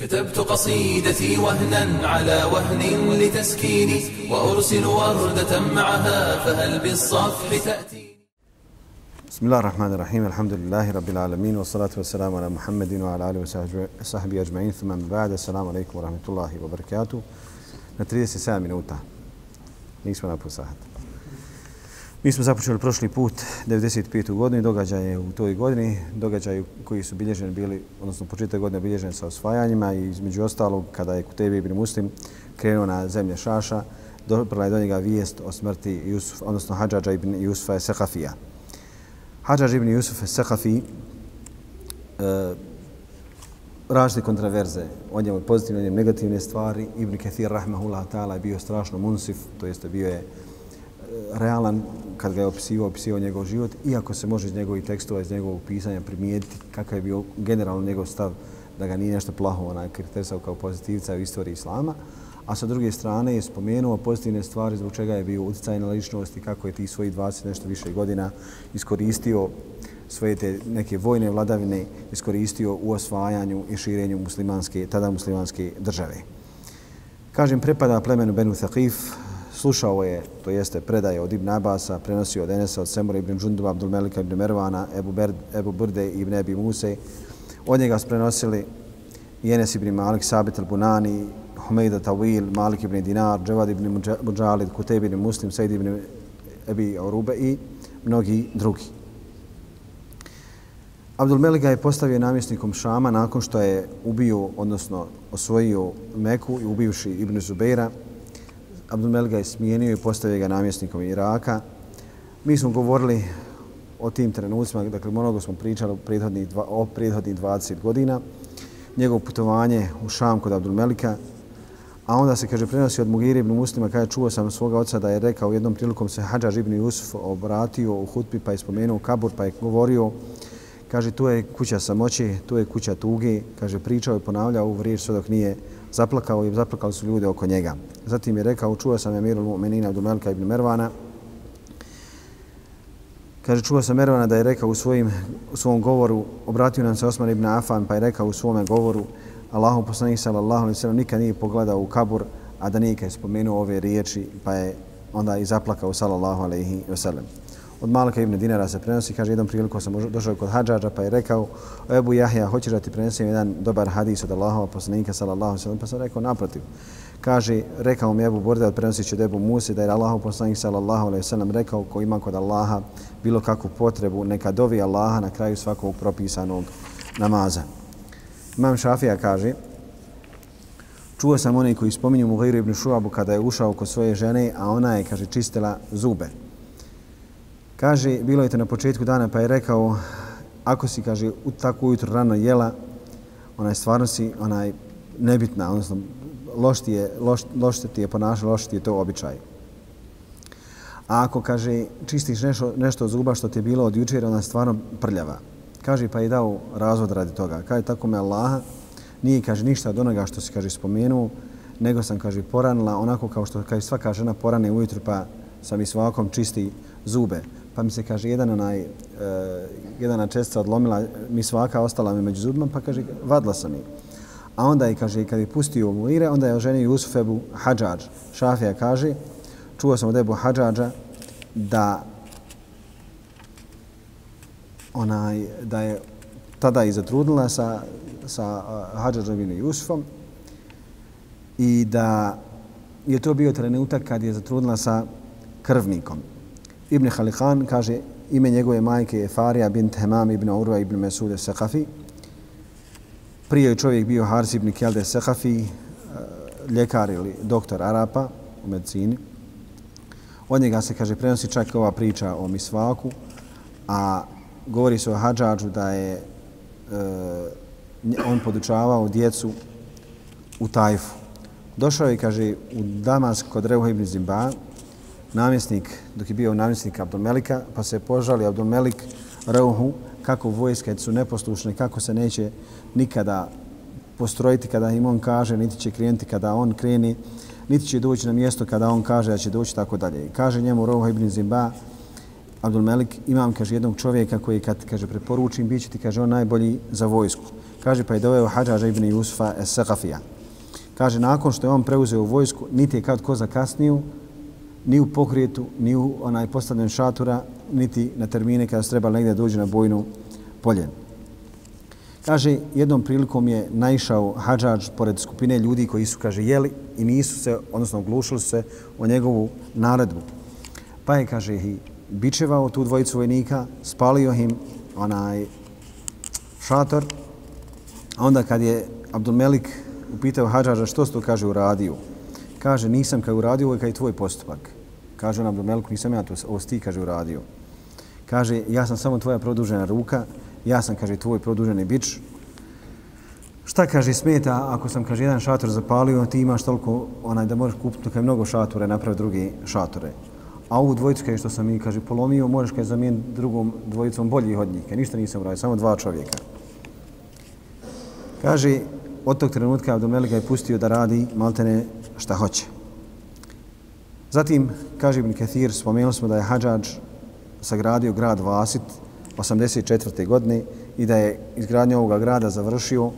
كتبت قصيدتي وهنا على وهن لتسكيني وأرسل وردة معها فهل بالصفح تأتي بسم الله الرحمن الرحيم الحمد لله رب العالمين والصلاة والسلام على محمد وعلى آله وصحبه أجمعين ثم من بعد السلام عليكم ورحمة الله وبركاته na 37 minuta. Nismo na. Mi smo započeli prošli put 95. godinu događaje u toj godini, događaju koji su bilježeni bili, odnosno početak godine bilježeni sa osvajanjima i između ostalog kada je Kutebi ibn Muslim krenuo na zemlje Šaša, doprla je do njega vijest o smrti Jusuf, odnosno Hadžađa ibn Jusufa Sekafija. Hadžađ ibn Jusuf Sekafi e, različite kontraverze. O njemu pozitivne, o njemu negativne stvari. Ibn Kathir, rahmahullah ta'ala, je bio strašno munsif, to jeste bio je realan kad ga je opisivao, opisivao njegov život, iako se može iz njegovih tekstova, iz njegovog pisanja primijetiti kakav je bio generalno njegov stav da ga nije nešto plaho onaj kriterisao kao pozitivca u istoriji Islama, a sa druge strane je spomenuo pozitivne stvari zbog čega je bio utjecaj na ličnost i kako je ti svojih 20 nešto više godina iskoristio svoje te neke vojne vladavine iskoristio u osvajanju i širenju muslimanske, tada muslimanske države. Kažem, prepada plemenu Benu Thaqif, slušao je, to jeste predaje od Ibn Abasa, prenosio od Enesa, od Semura ibn Džunduba, Abdul Melika ibn Mervana, Ebu, Berd, Ebu Burde ibn Ebi Muse. Od njega su prenosili i Enes ibn Malik, Sabit al-Bunani, Humejda Tawil, Malik ibn Dinar, Dževad ibn Muđalid, Kuteb ibn Muslim, Said ibn Ebi Orube i mnogi drugi. Abdul Melik ga je postavio namjesnikom Šama nakon što je ubio, odnosno osvojio Meku i ubivši Ibn Zubeira, Abdul ga je smijenio i postavio ga namjesnikom Iraka. Mi smo govorili o tim trenucima, dakle mnogo smo pričali o prethodnih, dva, o prethodnih 20 godina, njegovo putovanje u Šam kod Abdulmelika, a onda se, kaže, prenosi od Mugir ibn Muslima, kaže, čuo sam svoga oca da je rekao, jednom prilikom se Hadžar ibn Jusuf obratio u hutbi pa je spomenuo kabur, pa je govorio, kaže, tu je kuća samoći, tu je kuća tuge, kaže, pričao i ponavljao ovu riječ sve dok nije zaplakao i zaplakali su ljudi oko njega. Zatim je rekao, čuo sam Emirul Mu'minina od Umelka ibn Mervana. Kaže, čuo sam Mervana da je rekao u, svojim, u svom govoru, obratio nam se Osman ibn Afan, pa je rekao u svome govoru, Allahom poslanih sallallahu alaihi sallam nikad nije pogledao u kabur, a da nije kad spomenuo ove riječi, pa je onda i zaplakao sallallahu alaihi sallam. Od Malika ibn Dinara se prenosi, kaže, jednom priliku sam došao kod Hadžađa, pa je rekao, Ebu Jahja, hoćeš da ti prenesem jedan dobar hadis od Allahova poslanika, sallallahu sallam, pa sam rekao, naprotiv. Kaže, rekao mi Ebu Borda, prenosi će Ebu Musi, da je Allahov poslanik, sallallahu alaihi sallam, rekao, ko ima kod Allaha bilo kakvu potrebu, neka dovi Allaha na kraju svakog propisanog namaza. Imam Šafija kaže, čuo sam one koji spominju Mughiru ibn Šuabu kada je ušao kod svoje žene, a ona je, kaže, čistila zube. Kaže, bilo je to na početku dana, pa je rekao, ako si, kaže, u tako ujutro rano jela, onaj stvarno si onaj nebitna, odnosno loš ti je, loš, loš ti je ponašao, loš ti je to običaj. A ako, kaže, čistiš nešto, nešto od zuba što ti je bilo od jučera, ona je stvarno prljava. Kaže, pa je dao razvod radi toga. Kaže, tako me Allaha, nije, kaže, ništa od onoga što si, kaže, spomenuo, nego sam, kaže, poranila onako kao što, kaže, svaka žena porane ujutru, pa sam i svakom čisti zube pa mi se kaže jedan onaj e, uh, jedna čestica odlomila mi svaka ostala mi među zubima pa kaže vadla sam je. A onda je kaže kad je pustio Muire onda je oženio Jusuf Ebu Hadžadž Šafija kaže čuo sam od Ebu Hadžadža da onaj da je tada i zatrudnila sa sa uh, Hadžadžom i Jusufom i da je to bio trenutak kad je zatrudnila sa krvnikom. Ibn Halikan kaže ime njegove majke je Farija bint Hemam ibn Urva ibn Mesude Sekafi. Prije je čovjek bio Haris ibn Kjelde Sekafi, eh, ljekar ili doktor Arapa u medicini. Od njega se, kaže, prenosi čak ova priča o misvaku, a govori se o Hadžađu da je e, on podučavao djecu u Tajfu. Došao je, kaže, u Damask kod Reuha ibn Zimba, namjesnik, dok je bio namjesnik Abdulmelika, pa se požali Abdulmelik Rauhu kako vojske su neposlušne, kako se neće nikada postrojiti kada im on kaže, niti će krenuti kada on kreni, niti će doći na mjesto kada on kaže da će doći tako dalje. Kaže njemu Rauhu ibn Zimba, Abdul Melik, imam, kaže, jednog čovjeka koji kad, kaže, preporučim, bit će ti, kaže, on najbolji za vojsku. Kaže, pa je doveo Hadžaža ibn Jusufa es Sakafija. Kaže, nakon što je on preuzeo vojsku, niti je kad ko zakasnio, ni u pokrijetu, ni u onaj postavljen šatura, niti na termine kada se treba negdje dođe na bojnu polje. Kaže, jednom prilikom je naišao hađađ pored skupine ljudi koji su, kaže, jeli i nisu se, odnosno oglušili se o njegovu naredbu. Pa je, kaže, i bičevao tu dvojicu vojnika, spalio im onaj šator. A onda kad je Abdul Melik upitao hađađa što se to kaže uradio, kaže nisam kao uradio, ovo je kao tvoj postupak. Kaže on Abdul nisam ja to, ovo ti kaže uradio. Kaže, ja sam samo tvoja produžena ruka, ja sam, kaže, tvoj produženi bič. Šta, kaže, smeta ako sam, kaže, jedan šator zapalio, ti imaš toliko, onaj, da možeš kupiti kaj mnogo šatore, napravi drugi šatore. A ovu dvojicu, kaže, što sam mi, kaže, polomio, možeš, kaže, zamijeniti drugom dvojicom boljih od njih. Ništa nisam uradio, samo dva čovjeka. Kaže, od tog trenutka Abdomelika je pustio da radi maltene šta hoće. Zatim, kaže Ibn Kathir, spomenuli smo da je Hadžađ sagradio grad Vasit 84. godine i da je izgradnju ovoga grada završio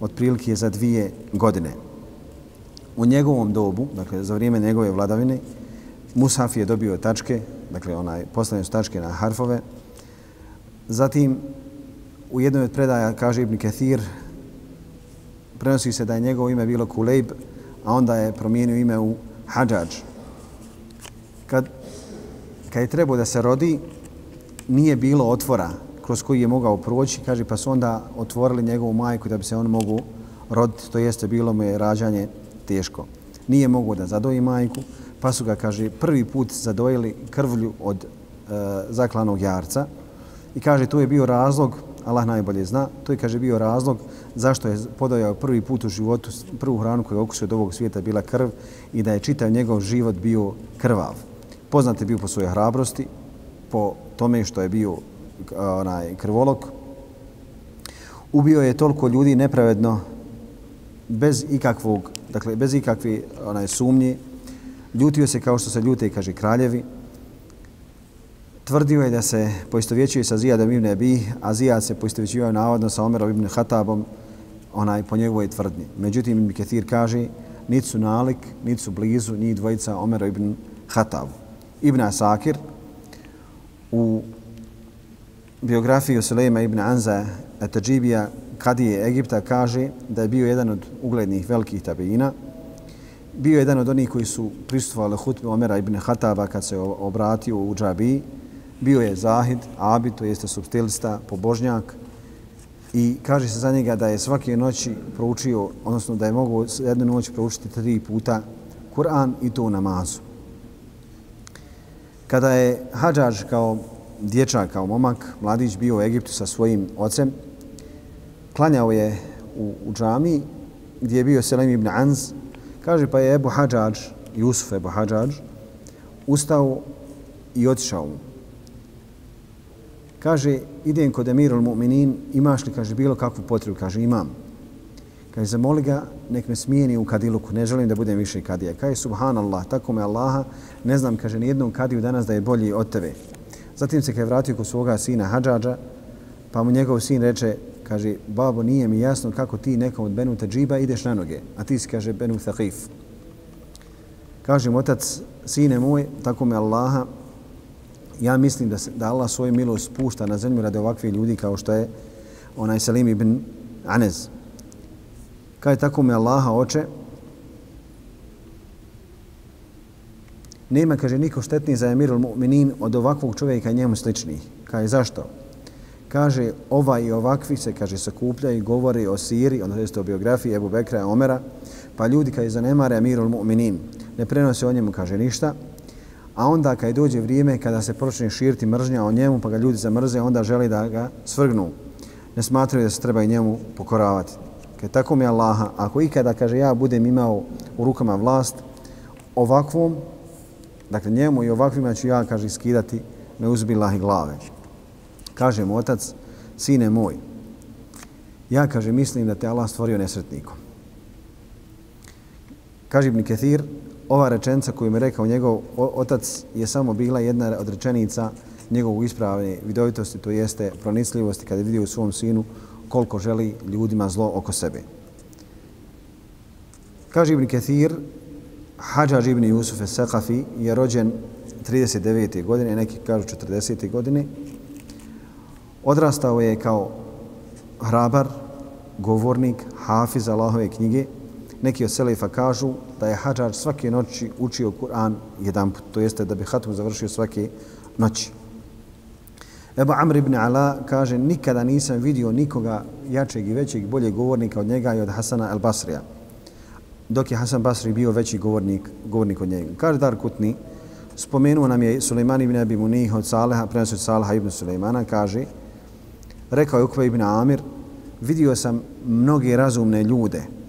otprilike za dvije godine. U njegovom dobu, dakle za vrijeme njegove vladavine, Musaf je dobio tačke, dakle onaj postavljene tačke na harfove. Zatim, u jednoj od predaja, kaže Ibn Kathir, prenosi se da je njegovo ime bilo Kulejb, a onda je promijenio ime u Hadžađ. Kad, kad je trebao da se rodi, nije bilo otvora kroz koji je mogao proći, kaže, pa su onda otvorili njegovu majku da bi se on mogu roditi, to jeste bilo mu je rađanje teško. Nije mogao da zadoji majku, pa su ga, kaže, prvi put zadojili krvlju od e, zaklanog jarca i kaže, to je bio razlog, Allah najbolje zna, to je, kaže, bio razlog zašto je podojao prvi put u životu prvu hranu koju je okusio od ovog svijeta bila krv i da je čitav njegov život bio krvav. Poznat je bio po svojoj hrabrosti, po tome što je bio onaj krvolok. Ubio je toliko ljudi nepravedno bez ikakvog, dakle bez ikakve onaj sumnje. Ljutio se kao što se ljute i kaže kraljevi. Tvrdio je da se poistovjećuje sa Zijadom ibn Abi, a Zijad se poistovjećivao navodno sa Omerom ibn Hatabom, onaj po njegovoj tvrdnji. Međutim, Ibn Ketir kaže, niti su nalik, niti su blizu, njih dvojica Omera ibn Hatab. Ibn Asakir, u biografiji Sulejma ibn Anza Atajibija, kadije Egipta, kaže da je bio jedan od uglednih velikih tabijina. Bio je jedan od onih koji su prisustvovali hutbe Omera ibn Hataba kad se obratio u džabiji. Bio je Zahid, Abid, to jeste substilista, pobožnjak. I kaže se za njega da je svake noći proučio, odnosno da je mogao jednu noć proučiti tri puta Kur'an i to u namazu. Kada je Hadžaž kao dječak, kao momak, mladić bio u Egiptu sa svojim ocem, klanjao je u, u džami gdje je bio Selim ibn Anz, kaže pa je Ebu Hadžaž, Jusuf Ebu Hadžaž, ustao i otišao mu. Kaže, idem kod Emirul Mu'minin, imaš li, kaže, bilo kakvu potrebu? Kaže, imam. Kaže, zamoli ga, nek me smijeni u kadiluku, ne želim da budem više kadija. Kaže, subhanallah, tako me Allaha, ne znam, kaže, nijednom kadiju danas da je bolji od tebe. Zatim se kaže, je vratio kod svoga sina Hadžađa, pa mu njegov sin reče, kaže, babo, nije mi jasno kako ti nekom od Benu Teđiba ideš na noge, a ti si, kaže, Benu Thaqif. Kaže mu otac, sine moj, tako me Allaha, ja mislim da, se, da Allah svoju milost spušta na zemlju radi ovakvi ljudi kao što je onaj Salim ibn Anez. Kaj tako me Allaha oče, nema, kaže, niko štetniji za emirul mu'minin od ovakvog čovjeka i njemu sličnih. Kaže, zašto? Kaže, ova i ovakvi se, kaže, sakupljaju i govori o Siri, ono je o biografiji Ebu Bekra i Omera, pa ljudi kaže, zanemare emirul mu'minin, ne prenose o njemu, kaže, ništa, a onda kad dođe vrijeme kada se počne širiti mržnja o njemu, pa ga ljudi zamrze, onda želi da ga svrgnu. Ne smatraju da se treba i njemu pokoravati. Kad tako mi Allaha, ako ikada, kaže, ja budem imao u rukama vlast, ovakvom Dakle, njemu i ovakvima ću ja, kaže, skidati me uzbilahi glave. Kaže mu otac, sine moj, ja, kaže, mislim da te Allah stvorio nesretnikom. Kaže Ibn Kethir, ova rečenica koju mi rekao njegov otac je samo bila jedna od rečenica njegovog ispravne vidovitosti, to jeste pronisljivosti kada je vidio u svom sinu koliko želi ljudima zlo oko sebe. Kaže Ibn Kathir, Hadžađ Ibn Jusuf Sekafi je rođen 39. godine, neki kažu 40. godine. Odrastao je kao hrabar, govornik, hafiz Allahove knjige. Neki od Selefa kažu da je Hadžar svake noći učio Kur'an jedan put, to jeste da bi hatmu završio svake noći. Ebu Amr ibn Ala kaže nikada nisam vidio nikoga jačeg i većeg boljeg govornika od njega i od Hasana al Basrija, Dok je Hasan Basri bio veći govornik, govornik od njega. Kaže Dar Kutni, spomenuo nam je Suleiman ibn Abi Munih od Saleha, prenosio od Saleha ibn Suleimana, kaže, rekao je Ukva ibn Amir, vidio sam mnoge razumne ljude.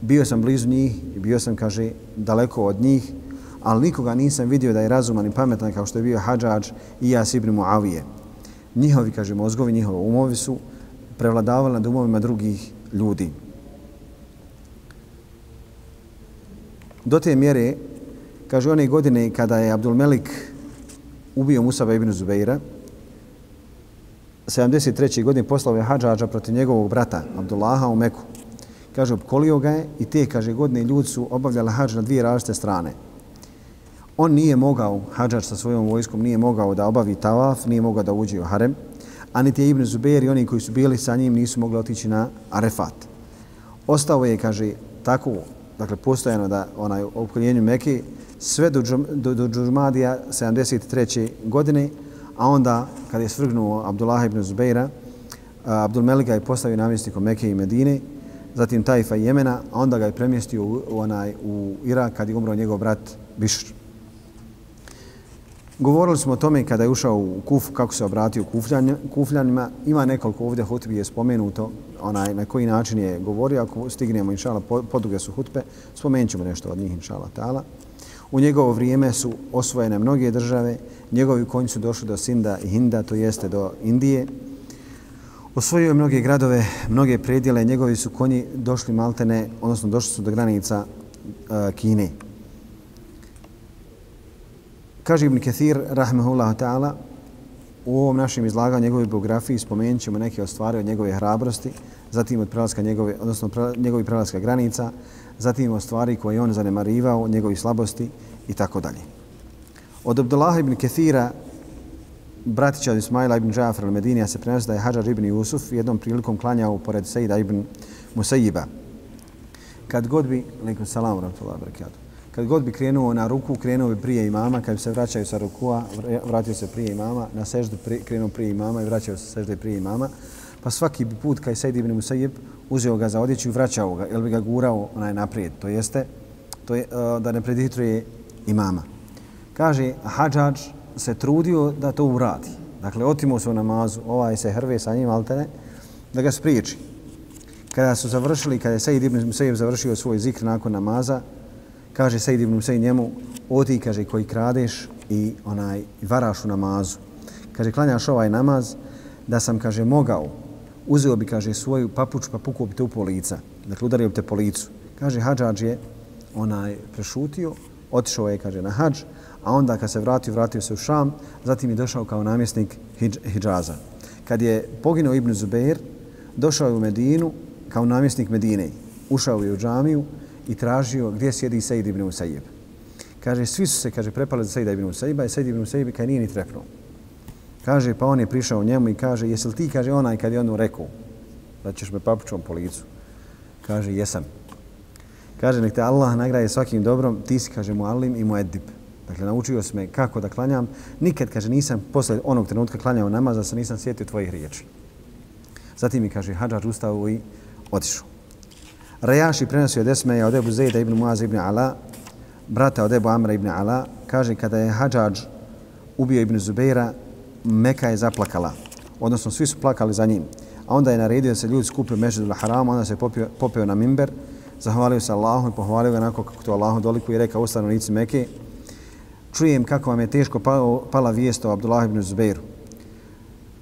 Bio sam blizu njih i bio sam, kaže, daleko od njih, ali nikoga nisam vidio da je razuman i pametan kao što je bio Hadžađ i Jas ibn Muavije. Njihovi, kaže, mozgovi, njihovi umovi su prevladavali nad umovima drugih ljudi. Do te mjere, kaže, one godine kada je Abdulmelik ubio Musaba ibn Zubeira, 73. godine poslao je Hadžađa protiv njegovog brata Abdullaha u Meku. Kaže, opkolio ga je i te, kaže, godine ljudi su obavljali hađ na dvije različite strane. On nije mogao, Hadžađ sa svojom vojskom, nije mogao da obavi tavaf, nije mogao da uđe u harem, a niti je Ibn Zubair i oni koji su bili sa njim nisu mogli otići na Arefat. Ostao je, kaže, tako, dakle, postojano da onaj opkoljenju Mekke sve do, do, do Džurmadija 73. godine, a onda kada je svrgnuo Abdullah ibn Zubeira, Abdul Melika je postavio namjestnikom Mekke i Medine, zatim Tajfa i Jemena, a onda ga je premjestio u, u, onaj, u Irak kad je umro njegov brat Bišr. Govorili smo o tome kada je ušao u Kuf, kako se obratio Kufljanima. Ima nekoliko ovdje hutbi je spomenuto onaj, na koji način je govorio. Ako stignemo, inšala, poduge su hutbe, spomenut ćemo nešto od njih, inšala, ta'ala. U njegovo vrijeme su osvojene mnoge države. Njegovi konji su došli do Sinda i Hinda, to jeste do Indije. Osvojio je mnoge gradove, mnoge predjele. Njegovi su konji došli maltene, odnosno došli su do granica e, Kine. Kaže Ibn Kathir, rahmehullah ta'ala, u ovom našem izlaganju njegove biografiji spomenut ćemo neke od stvari od njegove hrabrosti, zatim od prelaska njegove, odnosno njegovi prelaska granica, zatim o stvari koje je on zanemarivao, njegovi slabosti i tako dalje. Od Abdullah ibn Kathira, bratića od Ismaila ibn Džafra al-Medinija se prenosi da je Hadžar ibn Jusuf jednom prilikom klanjao pored Sejda ibn Musajiba. Kad god bi, alaikum salamu, rahmatullahi barakatuh, kad god bi krenuo na ruku, krenuo bi prije imama, kad bi se vraćaju sa rukua, vratio se prije imama, na seždu pri, krenuo prije imama i vraćao se sežde prije imama, pa svaki bi put kad Sejdi ibn Musajib uzeo ga za odjeću i vraćao ga, ili bi ga gurao onaj naprijed, to jeste to je, da ne predihitruje imama. Kaže, Hadžađ se trudio da to uradi. Dakle, otimo se u namazu, ovaj se hrve sa njim, altene, da ga spriječi. Kada su završili, kada je Sejid ibn Musajib završio svoj zikr nakon namaza, kaže Sejid ibn Musayn njemu, oti, kaže, koji kradeš i onaj varaš u namazu. Kaže, klanjaš ovaj namaz, da sam, kaže, mogao, uzeo bi, kaže, svoju papuču, pa pukao bi te u polica. Dakle, udario bi te po licu. Kaže, hađađ je onaj prešutio, otišao je, kaže, na hađ, a onda kad se vratio, vratio se u Šam, zatim je došao kao namjesnik hidž, Hidžaza. Kad je poginuo Ibn Zubeir, došao je u Medinu kao namjesnik Medine. Ušao je u džamiju, i tražio gdje sjedi Sejid ibn Usajib. Kaže, svi su se, kaže, prepali za Sejida ibn Usajiba i Sejid ibn Usajib kaj nije ni trepnuo. Kaže, pa on je prišao njemu i kaže, jesi li ti, kaže, onaj kad je ono rekao da ćeš me papučom po licu? Kaže, jesam. Kaže, nek te Allah nagraje svakim dobrom, ti si, kaže, mu alim i mu edib. Dakle, naučio si me kako da klanjam. Nikad, kaže, nisam posle onog trenutka klanjao namaz, da se nisam sjetio tvojih riječi. Zatim mi, kaže, Hadžar ustao i otišao. Rajaši prenosi od Esmeja od Ebu Zejda ibn Muaz ibn Ala, brata od Ebu Amra ibn Ala, kaže kada je Hadžađ ubio ibn Zubeira, Meka je zaplakala. Odnosno, svi su plakali za njim. A onda je naredio da se ljudi skupio među do haramu, onda se popio, popio na mimber, zahvalio se Allahu i pohvalio ga onako kako to Allahu doliku i rekao u stanovnici Meke. Čujem kako vam je teško pala, pala vijest o Abdullah ibn Zubeiru.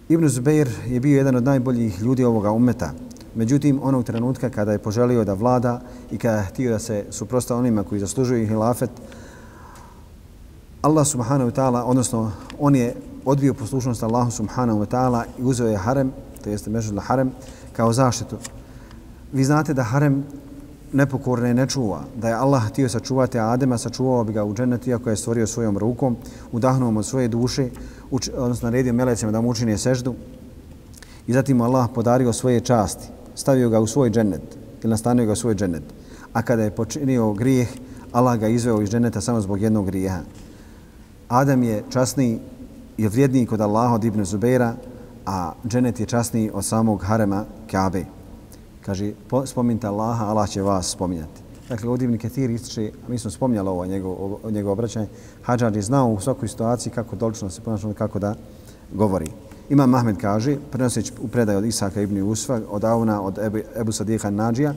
Ibn Zubeir je bio jedan od najboljih ljudi ovoga umeta. Međutim, onog trenutka kada je poželio da vlada i kada je htio da se suprosta onima koji zaslužuju hilafet, Allah subhanahu wa ta'ala, odnosno on je odbio poslušnost Allahu subhanahu wa ta'ala i uzeo je harem to jeste Mežul Harem, kao zaštitu. Vi znate da Harem nepokorne ne čuva. Da je Allah htio sačuvati Adema, sačuvao bi ga u džennetu, iako je stvorio svojom rukom, udahnuo mu od svoje duše, uč, odnosno naredio melecima da mu učine seždu. I zatim mu Allah podario svoje časti, stavio ga u svoj džennet ili nastanio ga u svoj džennet. A kada je počinio grijeh, Allah ga izveo iz dženeta samo zbog jednog grijeha. Adam je časniji i vrijedniji kod Allaha od Ibn Zubeira, a dženet je časniji od samog harema Kaabe. Kaže, spominjte Allaha, Allah će vas spominjati. Dakle, ovdje Ibn Ketir ističe, mi smo spominjali ovo njegov, njegov obraćanje, Hadžar je znao u svakoj situaciji kako dolično se ponašao, kako da govori. Imam Mahmed kaže, prenoseći u predaju od Isaka ibn Usfa, od Auna, od Ebu, Ebu Sadiha Nadžija,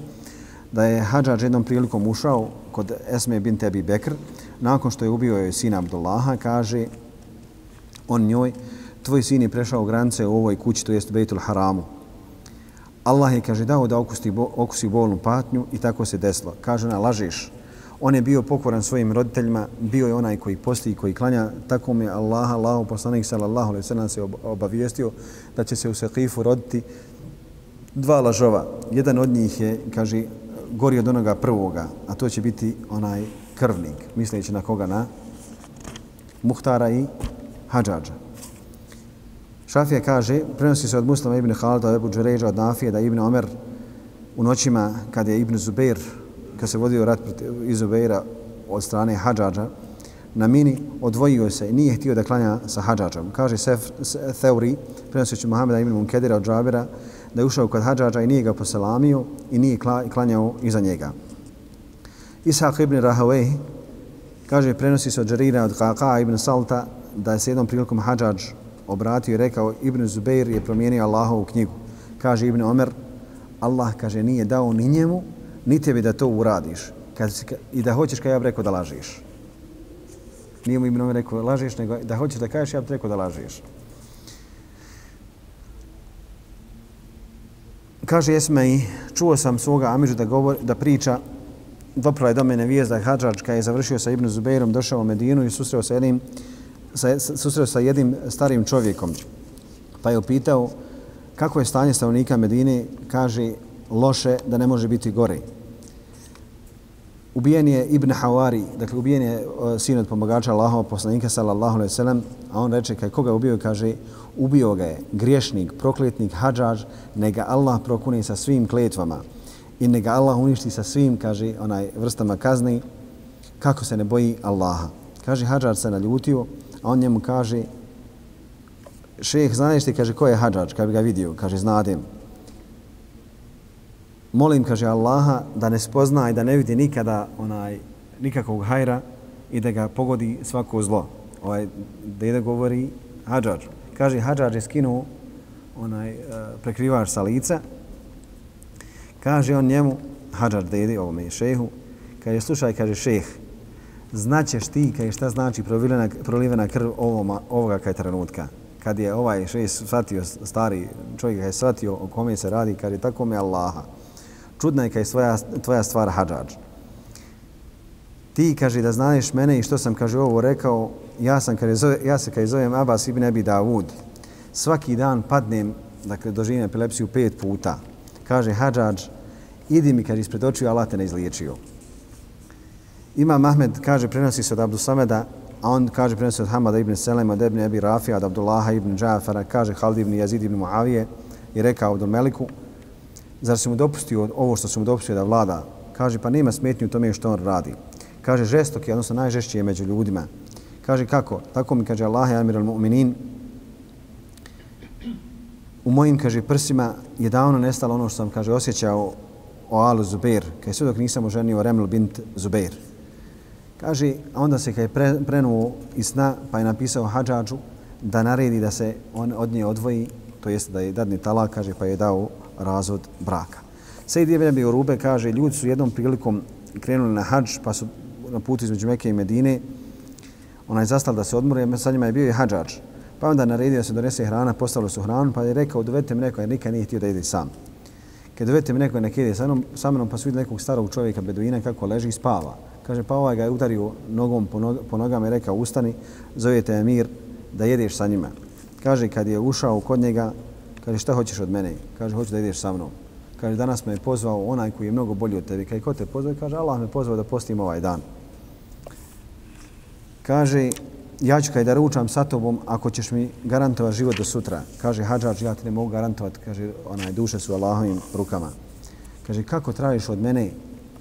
da je Hadžar jednom prilikom ušao kod Esme bin Tebi Bekr, nakon što je ubio je sina Abdullaha, kaže on njoj, tvoj sin je prešao granice u ovoj kući, to jest Bejtul Haramu. Allah je, kaže, dao da okusi, okusi bolnu patnju i tako se desilo. Kaže ona, lažeš. On je bio pokoran svojim roditeljima, bio je onaj koji posti i koji klanja. Tako mi je Allah, Allah, poslanik sallallahu alaihi sallam se obavijestio da će se u Sekifu roditi dva lažova. Jedan od njih je, kaže, gori od onoga prvoga, a to će biti onaj krvnik, misleći na koga na Muhtara i Hadžađa. Šafija kaže, prenosi se od muslima Ibn Halda, Ebu Džuređa, od Nafije, da Ibn Omer u noćima kad je Ibn Zubeir, kad se vodio rat iz Zubeira od strane Hadžađa, na mini odvojio se i nije htio da klanja sa Hadžađom. Kaže Sef, Theuri, prenosi će Muhammeda Ibn Munkedira od Džabira, da je ušao kod Hadžađa i nije ga poselamio i nije klanjao iza njega. Ishaq ibn Rahavej kaže, prenosi se od Džerira od Qaqa ibn Salta da je se jednom prilikom Hadžađ obratio i rekao Ibn Zubeir je promijenio Allahovu knjigu. Kaže Ibn Omer, Allah kaže nije dao ni njemu, ni tebi da to uradiš. Kad, I da hoćeš kad ja bih rekao da lažiš. Nije mu Ibn Omer rekao lažiš, nego da hoćeš da kažeš ja bih rekao da lažiš. Kaže Esmej, čuo sam svoga Amiđu da, govori, da priča doprla je do mene vijest da Hadžađ kada je završio sa Ibn Zubeirom došao u Medinu i susreo se jednim, sa, susreo sa jednim starim čovjekom. Pa je upitao kako je stanje stanovnika Medine, kaže loše da ne može biti gore. Ubijen je Ibn Hawari, dakle ubijen je e, sin od pomagača Allahova poslanika sallallahu alejhi ve sellem, a on reče kaj koga je ubio, kaže ubio ga je griješnik, prokletnik, Hadžadž, nega Allah prokuni sa svim kletvama i nega Allah uništi sa svim, kaže, onaj vrstama kazni, kako se ne boji Allaha. Kaže, Hadžadž se naljutio, a on njemu kaže, šeh, znaš ti, kaže, ko je hađač, kad bi ga vidio? Kaže, znadem. Molim, kaže, Allaha da ne spozna i da ne vidi nikada onaj, nikakvog hajra i da ga pogodi svako zlo. Ovaj, da ide govori hađač. Kaže, hađač je skinuo onaj, uh, prekrivač sa lica Kaže on njemu, hađač dedi, ovome šehu, kaže, slušaj, kaže šeh, znaćeš ti kaj šta znači prolivena, prolivena krv ovoma, ovoga kaj trenutka. Kad je ovaj šeh shvatio, stari čovjek kaj je shvatio o kome se radi, kad je tako me Allaha. Čudna je kaj svoja, tvoja stvar hađađ. Ti, kaže, da znaš mene i što sam, kaže, ovo rekao, ja, sam, kaže, zove, ja se, kaže, zovem Abbas ibn Abi Davud. Svaki dan padnem, dakle, doživim epilepsiju pet puta. Kaže, hađađ, idi mi, kaže, ispred očiju, Allah te ne izliječio. Ima Ahmed kaže, prenosi se od Abdu Sameda, a on kaže, prenosi od Hamada ibn Selema, od ibn Ebi Rafija, od Abdullaha ibn Džafara, kaže, Halid ibn Yazid ibn Muavije, i rekao Abdul Meliku, zar se mu dopustio ovo što se mu dopustio da vlada? Kaže, pa nema smetnju tome što on radi. Kaže, žestok je, odnosno najžešći je među ljudima. Kaže, kako? Tako mi kaže Allah, Amir al-Mu'minin, u mojim, kaže, prsima je davno nestalo ono što sam, kaže, osjećao o Alu Zubair, kaj sve dok nisam oženio Reml bint Zubair. Kaže, a onda se kaj pre, prenuo iz sna, pa je napisao Hadžađu da naredi da se on od nje odvoji, to jest da je dadni talak, kaže, pa je dao razvod braka. Sejid Ibn Abi Urube kaže, ljudi su jednom prilikom krenuli na hađ, pa su na putu između Mekke i Medine, onaj zastal da se odmore, sa njima je bio i hađađ. Pa onda naredio da se donese hrana, postavili su hranu, pa je rekao, dovedite mi neko, jer nikad nije htio da ide sam. Kad dovedite mi neko neke ide sa mnom, sa mnom pa su vidi nekog starog čovjeka, beduina, kako leži i spava. Kaže, pa ovaj ga je udario nogom po, nog, po nogama i rekao, ustani, zovete Emir da jedeš sa njima. Kaže, kad je ušao kod njega, Kaže, šta hoćeš od mene? Kaže, hoću da ideš sa mnom. Kaže, danas me je pozvao onaj koji je mnogo bolji od tebi. Kaže, ko te pozvao? Kaže, Allah me pozvao da postim ovaj dan. Kaže, ja ću kaj da ručam sa tobom ako ćeš mi garantova život do sutra. Kaže, hađač, ja ti ne mogu garantovati. Kaže, onaj, duše su Allahovim rukama. Kaže, kako tražiš od mene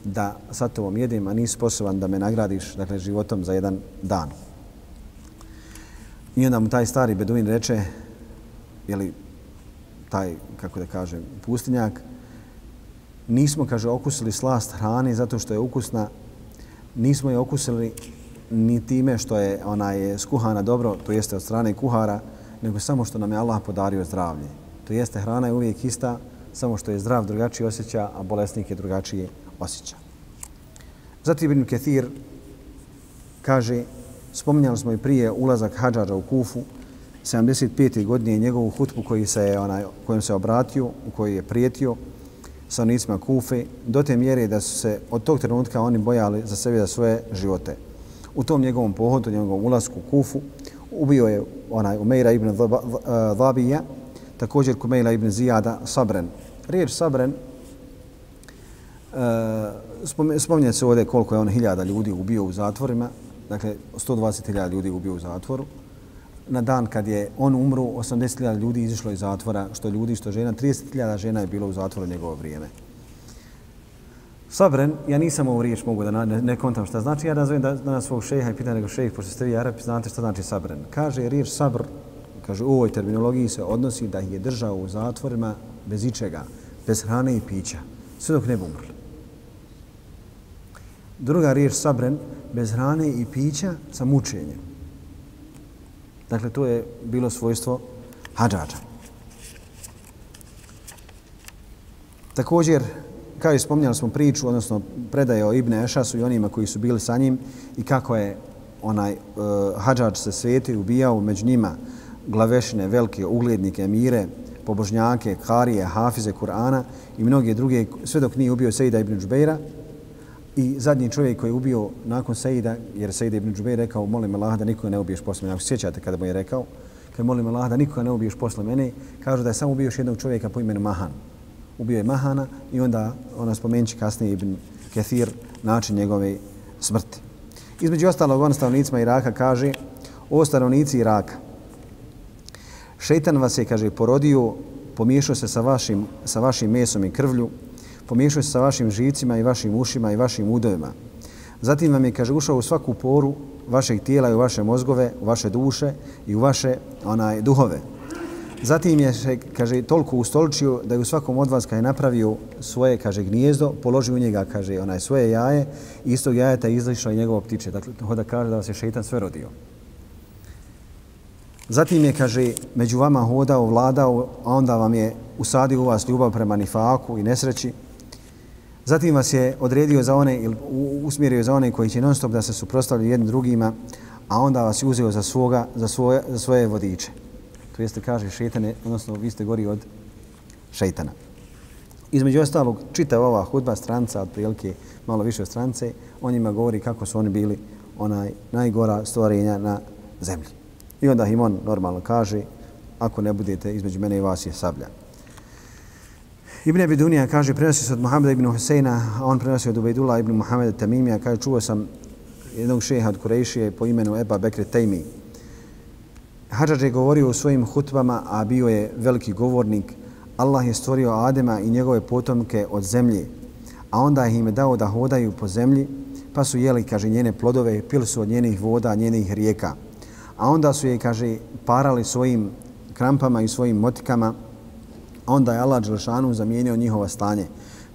da sa tobom jedem, a nisi sposoban da me nagradiš, dakle, životom za jedan dan. I onda mu taj stari beduin reče, jeli, taj, kako da kažem, pustinjak, nismo, kaže, okusili slast hrane zato što je ukusna, nismo je okusili ni time što je ona je skuhana dobro, to jeste od strane kuhara, nego samo što nam je Allah podario zdravlje. To jeste hrana je uvijek ista, samo što je zdrav drugačije osjeća, a bolesnik je drugačije osjeća. Zatim Ibn Kethir kaže, spominjali smo i prije ulazak Hadžara u Kufu, 75. godine njegovu hutbu koji se je, onaj, kojom se obratio, u kojoj je prijetio stanovnicima Kufe, do te mjere da su se od tog trenutka oni bojali za sebe za svoje živote. U tom njegovom pohodu, njegovom ulasku u Kufu, ubio je onaj Umeira ibn Dhabija, također Kumeila ibn Zijada Sabren. Riječ Sabren, uh, spominje se ovdje koliko je on hiljada ljudi ubio u zatvorima, dakle 120.000 ljudi ubio u zatvoru. Na dan kad je on umru, 80.000 ljudi izišlo iz zatvora, što ljudi, što žena, 30.000 žena je bilo u zatvoru njegovo vrijeme. Sabren, ja nisam ovu riječ mogu da ne, ne kontam šta znači, ja nazovem da, na svog šeha i pitan nego šejh, pošto ste vi Arapi, znate šta znači sabren. Kaže riječ sabr, kaže u ovoj terminologiji se odnosi da je držao u zatvorima bez ičega, bez hrane i pića, sve dok ne bi umrli. Druga riječ sabren, bez hrane i pića sa mučenjem. Dakle, to je bilo svojstvo hađađa. Također, kao i spomnjali smo priču, odnosno predaje o Ibne Ešasu i onima koji su bili sa njim i kako je onaj e, uh, hađač se sveti ubijao među njima glavešine, velike uglednike, mire, pobožnjake, karije, hafize Kur'ana i mnoge druge, sve dok nije ubio Sejda ibn Džubeira. I zadnji čovjek koji je ubio nakon Sejda, jer Sejda ibn Džbeir rekao, molim Allah da nikoga ne ubiješ posle mene. Ako se sjećate kada mu je rekao, kad molim Allah da nikoga ne ubiješ posle mene, kažu da je samo ubio još jednog čovjeka po imenu Mahan ubio je Mahana i onda ona spomenut kasnije Ibn Kathir način njegove smrti. Između ostalog on stanovnicima Iraka kaže o stanovnici Iraka. Šeitan vas je, kaže, porodio, pomiješao se sa vašim, sa vašim mesom i krvlju, pomiješao se sa vašim žicima i vašim ušima i vašim udovima. Zatim vam je, kaže, ušao u svaku poru vašeg tijela i u vaše mozgove, u vaše duše i u vaše onaj, duhove. Zatim je, kaže, toliko ustoličio da je u svakom od vas kad je napravio svoje, kaže, gnijezdo, položio u njega, kaže, onaj svoje jaje i iz tog jajeta je izlišao i njegovo ptiče. Dakle, hoda kaže da vas je šeitan sve rodio. Zatim je, kaže, među vama hodao, vladao, a onda vam je usadio u vas ljubav prema nifaku i nesreći. Zatim vas je odredio za one ili usmjerio za one koji će non stop da se suprostavljaju jednim drugima, a onda vas je uzeo za, svoga, za, svoje, za svoje vodiče to jeste kaže šeitane, odnosno vi ste gori od šeitana. Između ostalog, čita ova hudba stranca, otprilike malo više od strance, on njima govori kako su oni bili onaj najgora stvorenja na zemlji. I onda im on normalno kaže, ako ne budete između mene i vas je sablja. Ibn Abi Dunija kaže, prenosi se od Muhammeda ibn Huseina, a on prenosi od Ubejdula ibn Muhammeda Tamimija, kaže, čuo sam jednog šeha od Kurejšije po imenu Eba Bekre Tejmi, Hadžađ je govorio u svojim hutbama, a bio je veliki govornik. Allah je stvorio Adema i njegove potomke od zemlje, a onda ih im je dao da hodaju po zemlji, pa su jeli, kaže, njene plodove, pili su od njenih voda, njenih rijeka. A onda su je, kaže, parali svojim krampama i svojim motikama, a onda je Allah Đelšanu zamijenio njihova stanje.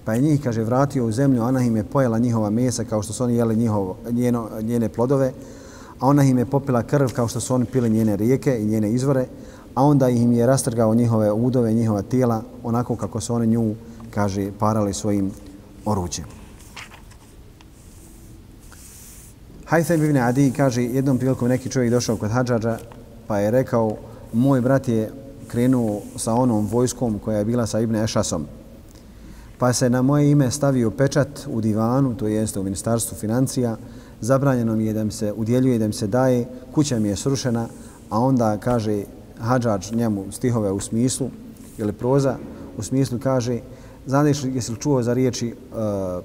Pa je njih, kaže, vratio u zemlju, ona im je pojela njihova mesa kao što su oni jeli njihovo, njeno, njene plodove, a ona im je popila krv kao što su oni pili njene rijeke i njene izvore, a onda im je rastrgao njihove udove, njihova tijela, onako kako su oni nju, kaže, parali svojim oruđem. Hajsem ibn Adi kaže, jednom prilikom neki čovjek došao kod Hadžađa, pa je rekao, moj brat je krenuo sa onom vojskom koja je bila sa Ibn Ešasom, pa se na moje ime stavio pečat u divanu, to jeste u ministarstvu financija, zabranjeno mi je da mi se udjeljuje, da mi se daje, kuća mi je srušena, a onda kaže Hadžađ njemu stihove u smislu, ili proza, u smislu kaže, znaš li, jesi li čuo za riječi uh,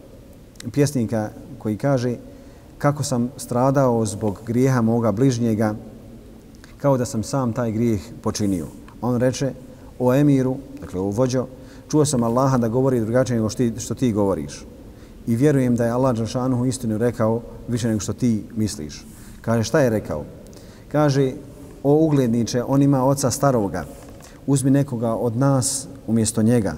pjesnika koji kaže kako sam stradao zbog grijeha moga bližnjega, kao da sam sam taj grijeh počinio. On reče, o emiru, dakle o vođo, čuo sam Allaha da govori drugačije nego što ti, što ti govoriš. I vjerujem da je Allah Đalšanuhu istinu rekao više nego što ti misliš. Kaže, šta je rekao? Kaže, o ugledniče, on ima oca staroga. Uzmi nekoga od nas umjesto njega.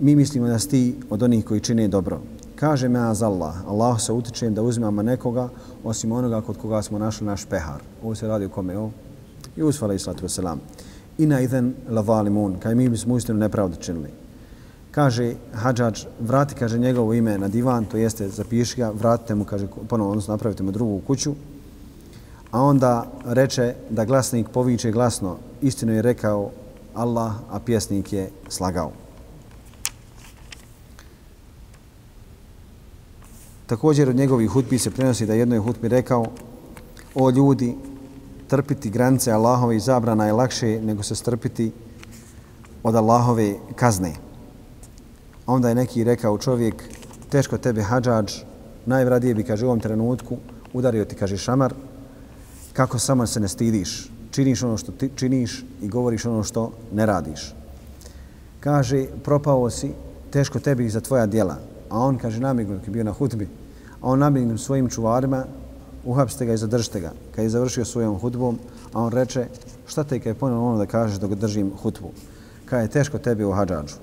Mi mislimo da si ti od onih koji čine dobro. Kaže me az Allah, Allah se utičem da uzimamo nekoga osim onoga kod koga smo našli naš pehar. Ovo se radi o kome? O Jusuf alaih sallatu wasalam. Ina idhen la valimun, kaj mi bismo uistinu nepravdu činili. Kaže Hadžađ, vrati, kaže, njegovo ime na divan, to jeste, zapiši ga, vratite mu, kaže, ponovno, odnosno napravite mu drugu kuću. A onda reče da glasnik poviče glasno, istinu je rekao Allah, a pjesnik je slagao. Također od njegovih hutbi se prenosi da jednoj hutbi rekao o ljudi, trpiti granice Allahove i zabrana je lakše nego se strpiti od Allahove kazne. Onda je neki rekao čovjek, teško tebe hađađ, najvradije bi, kaže, u ovom trenutku udario ti, kaže, šamar, kako samo se ne stidiš, činiš ono što ti činiš i govoriš ono što ne radiš. Kaže, propao si, teško tebi za tvoja djela, a on, kaže, namignut, je bio na hutbi, a on namignut svojim čuvarima, uhapste ga i zadržite ga. Kad je završio svojom hutbom, a on reče, šta te je ponovno ono da kažeš dok držim hutbu? Kaj je teško tebi u hađađu.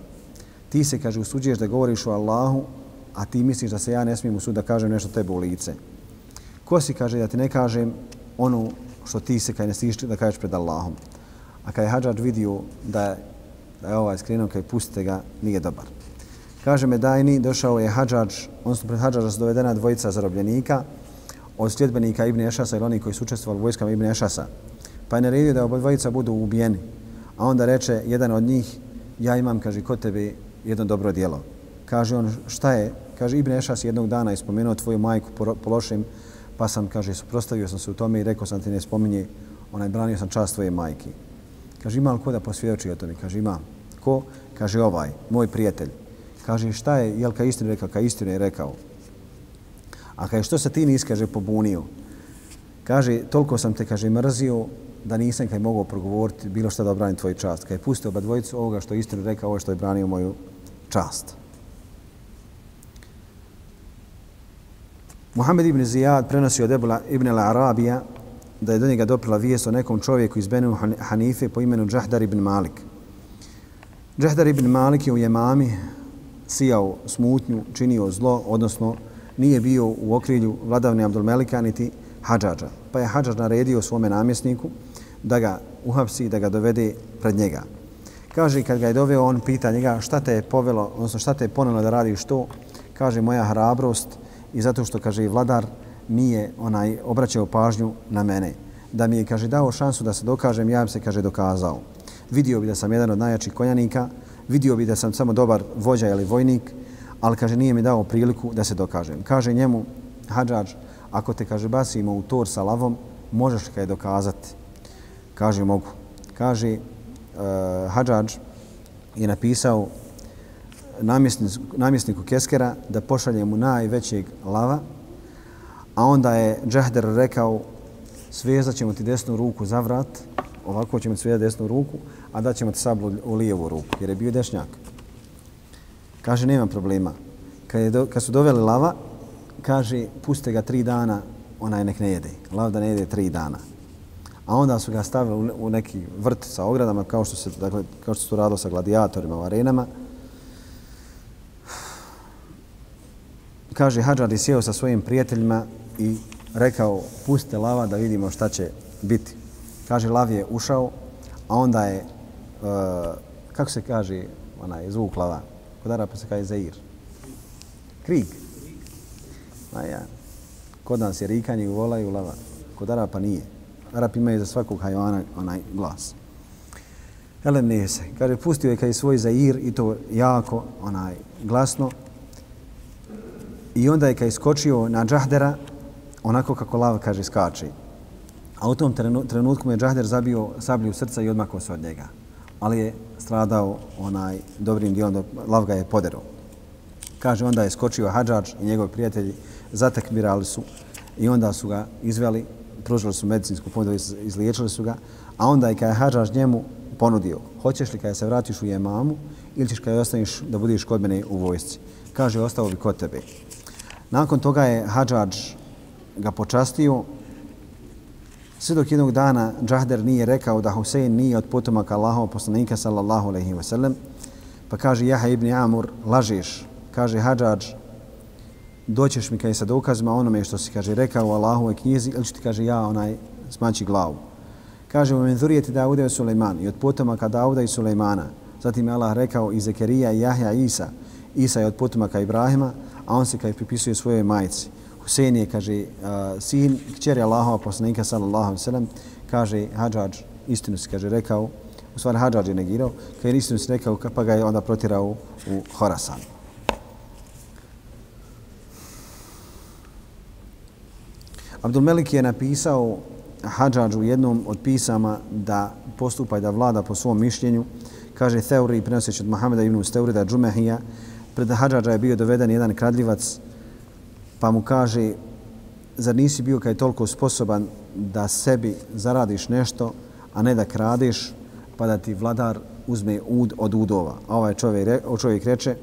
Ti se, kaže, usuđuješ da govoriš o Allahu, a ti misliš da se ja ne smijem usud da kažem nešto tebe u lice. Ko si, kaže, da ti ne kažem ono što ti se kaj ne stiš da kažeš pred Allahom. A kad je hađađ vidio da je, da je ovaj skrenuo, kaj pustite ga, nije dobar. Kaže Medajni, došao je hađađ, odnosno pred Hadžađa su dovedena dvojica zarobljenika od sljedbenika Ibn Ešasa ili oni koji su učestvovali u vojskama Ibn Ešasa. Pa je naredio da oba dvojica budu ubijeni. A onda reče jedan od njih, ja imam, kaže, kod tebe jedno dobro djelo. Kaže on, šta je? Kaže, Ibn Ešas jednog dana ispomenuo tvoju majku po lošim pa sam, kaže, suprostavio sam se u tome i rekao sam ti ne spominje, onaj, branio sam čast tvoje majke. Kaže, ima li ko da posvjedoči o tome? Kaže, ima. Ko? Kaže, ovaj, moj prijatelj. Kaže, šta je, jel ka istinu rekao? Ka istinu je rekao. A kaže, što se ti nisi, kaže, pobunio? Kaže, toliko sam te, kaže, mrzio da nisam kaj mogao progovoriti bilo šta da obranim tvoju čast. Kaj je pustio oba dvojicu ovoga što je istinu rekao, ovo što je branio moju čast. Muhammed ibn Zijad prenosi od Ebula ibn al-Arabija da je do njega doprila vijest o nekom čovjeku iz Benu Hanife po imenu Džahdar ibn Malik. Džahdar ibn Malik je u Jemami sijao smutnju, činio zlo, odnosno nije bio u okrilju vladavne Abdulmelika niti Hadžađa. Pa je Hadžađ naredio svome namjesniku da ga uhapsi, da ga dovede pred njega. Kaže, kad ga je doveo, on pita njega šta te je povelo, odnosno šta te je ponelo da radiš to. Kaže, moja hrabrost i zato što, kaže, vladar nije onaj obraćao pažnju na mene. Da mi je, kaže, dao šansu da se dokažem, ja bi se, kaže, dokazao. Vidio bi da sam jedan od najjačih konjanika, vidio bi da sam samo dobar vođa ili vojnik, ali, kaže, nije mi dao priliku da se dokažem. Kaže njemu, Hadžađ, ako te, kaže, basimo u tor sa lavom, možeš li kaj dokazati. Kaže, mogu. Kaže, uh, Hadžađ je napisao namjesniku Keskera da pošalje mu najvećeg lava, a onda je Džahder rekao svezat ćemo ti desnu ruku za vrat, ovako ćemo ti svezati desnu ruku, a da ćemo ti sablu u lijevu ruku, jer je bio dešnjak. Kaže, nema problema. Kad, je do, kad su doveli lava, kaže, puste ga tri dana, onaj nek ne jede. Lav da ne jede tri dana. A onda su ga stavili u neki vrt sa ogradama, kao što se, dakle, kao što su radilo sa gladijatorima u arenama, kaže Hadžar je sjeo sa svojim prijateljima i rekao puste lava da vidimo šta će biti. Kaže lav je ušao, a onda je, Eh, kako se kaže onaj zvuk lava? Kod Arapa se kaže Zair. Krik. A ja. Kod nas je rikanje u vola i u lava. Kod Arapa nije. Arap imaju za svakog hajvana onaj glas. Elem nije se. Kaže, pustio je kaj svoj Zair i to jako onaj glasno I onda je kad iskočio na džahdera, onako kako lav kaže skače. A u tom trenutku mu je džahder zabio sablju srca i odmakao se od njega ali je stradao onaj dobrim dijelom, lav ga je poderao. Kaže, onda je skočio Hadžađ i njegovi prijatelji, zatakmirali su i onda su ga izveli, pružili su medicinsku pomoć, izliječili su ga, a onda je kada je Hadžađ njemu ponudio, hoćeš li kada se vratiš u jemamu ili ćeš kada ostaniš da budiš kod mene u vojsci. Kaže, ostao bi kod tebe. Nakon toga je Hadžađ ga počastio, sve dok jednog dana Džahder nije rekao da Husein nije od potomaka Allahova poslanika sallallahu alaihi wa sallam, pa kaže Jaha ibn Amur, lažeš, kaže Hadžađ, doćeš mi kaj sa dokazima onome što si kaže rekao u Allahove knjizi ili ću ti kaže ja onaj smaći glavu. Kaže u menzurijeti Dauda i Sulejman i od potomaka Dauda i Sulejmana. Zatim je Allah rekao i Zekerija i Jahja i Isa. Isa je od potomaka Ibrahima, a on se kaj pripisuje svojoj majici. Husein je, kaže, uh, sin kćeri Allahova poslanika, sallallahu alaihi sallam, kaže Hadžađ, istinu se, kaže, rekao, u stvari Hadžađ je negirao, kaže, istinu si rekao, pa ga je onda protirao u Horasan. Abdul Melik je napisao Hadžađu u jednom od pisama da postupa i da vlada po svom mišljenju. Kaže Theuri, prenoseći od Mohameda ibn Steurida Džumehija, pred Hadžađa je bio doveden jedan kradljivac, pa mu kaže, zar nisi bio kaj toliko sposoban da sebi zaradiš nešto, a ne da kradeš, pa da ti vladar uzme ud od udova. A ovaj čovjek, ovaj čovjek reče,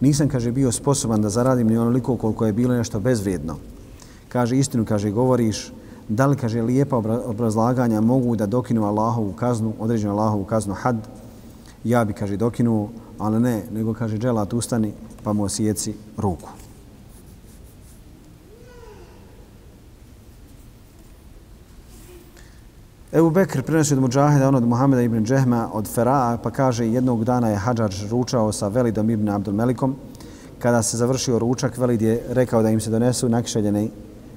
nisam, kaže, bio sposoban da zaradim ni onoliko koliko je bilo nešto bezvrijedno. Kaže, istinu, kaže, govoriš, da li, kaže, lijepa obrazlaganja mogu da dokinu Allahovu kaznu, određenu Allahovu kaznu had, ja bi, kaže, dokinuo, ali ne, nego, kaže, dželat ustani, pa mu osjeci ruku. Ebu Bekr prenosi od Mujahida, on od Muhameda ibn Džehma, od Fera'a, pa kaže jednog dana je Hadžar ručao sa Velidom ibn Abdul Melikom. Kada se završio ručak, Velid je rekao da im se donesu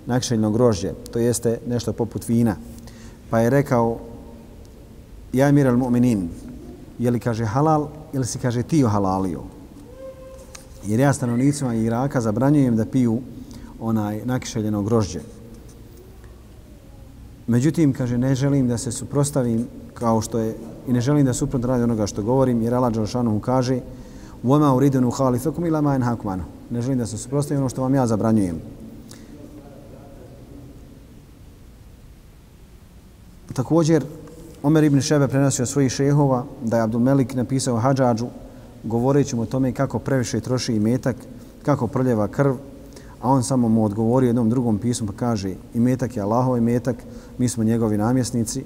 nakšeljeno grožđe, to jeste nešto poput vina. Pa je rekao, ja emir al-mu'minin, je li kaže halal ili si kaže ti halalio? Jer ja stanovnicima Iraka zabranjujem da piju onaj nakšeljeno grožđe. Međutim, kaže, ne želim da se suprostavim kao što je i ne želim da suprotno radi onoga što govorim, jer Allah Đelšanu kaže وَمَا أُرِدُنُ خَالِفَكُمْ إِلَا مَا إِنْهَاكُمْ Ne želim da se suprostavim ono što vam ja zabranjujem. Također, Omer ibn Šebe prenosio svojih šehova da je Abdul Melik napisao hađađu govoreći mu o tome kako previše troši i metak, kako proljeva krv, a on samo mu odgovori jednom drugom pismu pa kaže i metak je Allahov metak, mi smo njegovi namjesnici,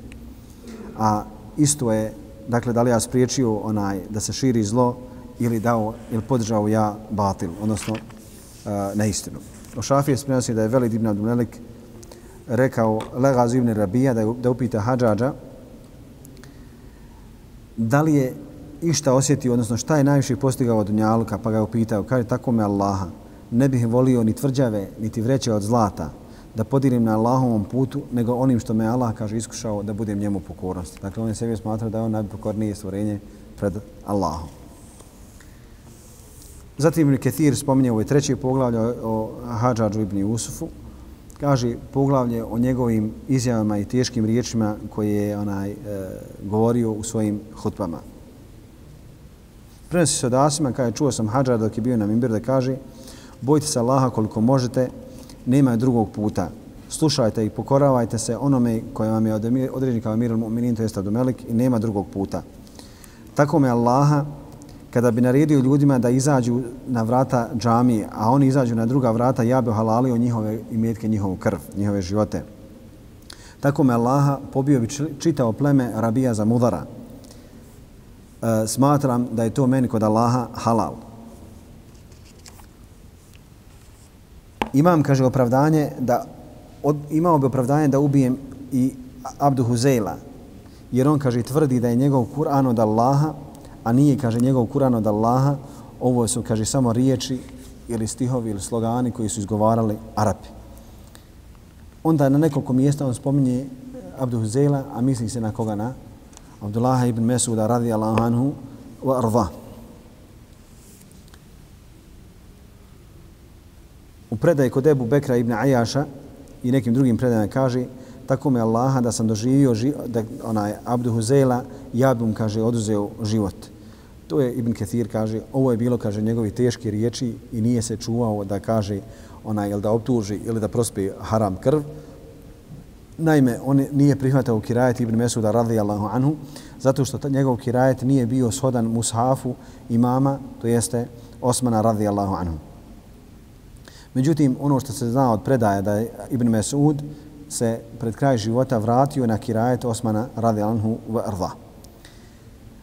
a isto je, dakle, da li ja spriječio onaj da se širi zlo ili dao ili podržao ja batil, odnosno na neistinu. O Šafije spremnosti da je Velid ibn Abdulelik rekao Legaz ibn Rabija da, da upita Hadžađa da li je išta osjetio, odnosno šta je najviše postigao od Dunjaluka, pa ga je upitao, kaže tako me Allaha, ne bih volio ni tvrđave, niti vreće od zlata, da podirim na Allahovom putu, nego onim što me Allah, kaže, iskušao da budem njemu pokornost. Dakle, on je sebi smatrao da je on najpokornije stvorenje pred Allahom. Zatim Ibn Ketir spominje ovo treće poglavlje o Hadžađu ibn Usufu. Kaže poglavlje o njegovim izjavama i teškim riječima koje je onaj e, govorio u svojim hutbama. Prenosi se od Asima, kada je čuo sam Hadžar dok je bio na Mimbir da kaže bojte se Allaha koliko možete, nema drugog puta. Slušajte i pokoravajte se onome koje vam je određen kao mir mu'minin, to jest Adomelik, i nema drugog puta. Tako me Allaha, kada bi naredio ljudima da izađu na vrata džamije, a oni izađu na druga vrata, ja bih halalio njihove imetke, njihovu krv, njihove živote. Tako me Allaha pobio bi čitao pleme Rabija za mudara. Eh, smatram da je to meni kod Allaha halal. imam, kaže, opravdanje da od, imao bi opravdanje da ubijem i Abdu Huzela, jer on, kaže, tvrdi da je njegov Kur'an od Allaha, a nije, kaže, njegov Kur'an od Allaha, ovo su, kaže, samo riječi ili stihovi ili slogani koji su izgovarali Arapi. Onda na nekoliko mjesta on spominje Abdu Huzela, a misli se na koga na Abdullah ibn Mesuda radijallahu anhu wa arva. U predaji kod Ebu Bekra ibn Ajaša i nekim drugim predajama kaže tako mi Allaha da sam doživio ži, da onaj Abdu Huzela, ja bi mu, kaže, oduzeo život. To je Ibn Kathir, kaže, ovo je bilo, kaže, njegovi teški riječi i nije se čuvao da kaže, onaj, ili da optuži ili da prospe haram krv. Naime, on nije prihvatao kirajet Ibn Mesuda radijallahu anhu, zato što njegov kirajet nije bio shodan mushafu imama, to jeste Osmana radijallahu anhu. Međutim, ono što se zna od predaje da je Ibn Mesud se pred kraj života vratio na kirajet Osmana radijallahu anhu wa Arda.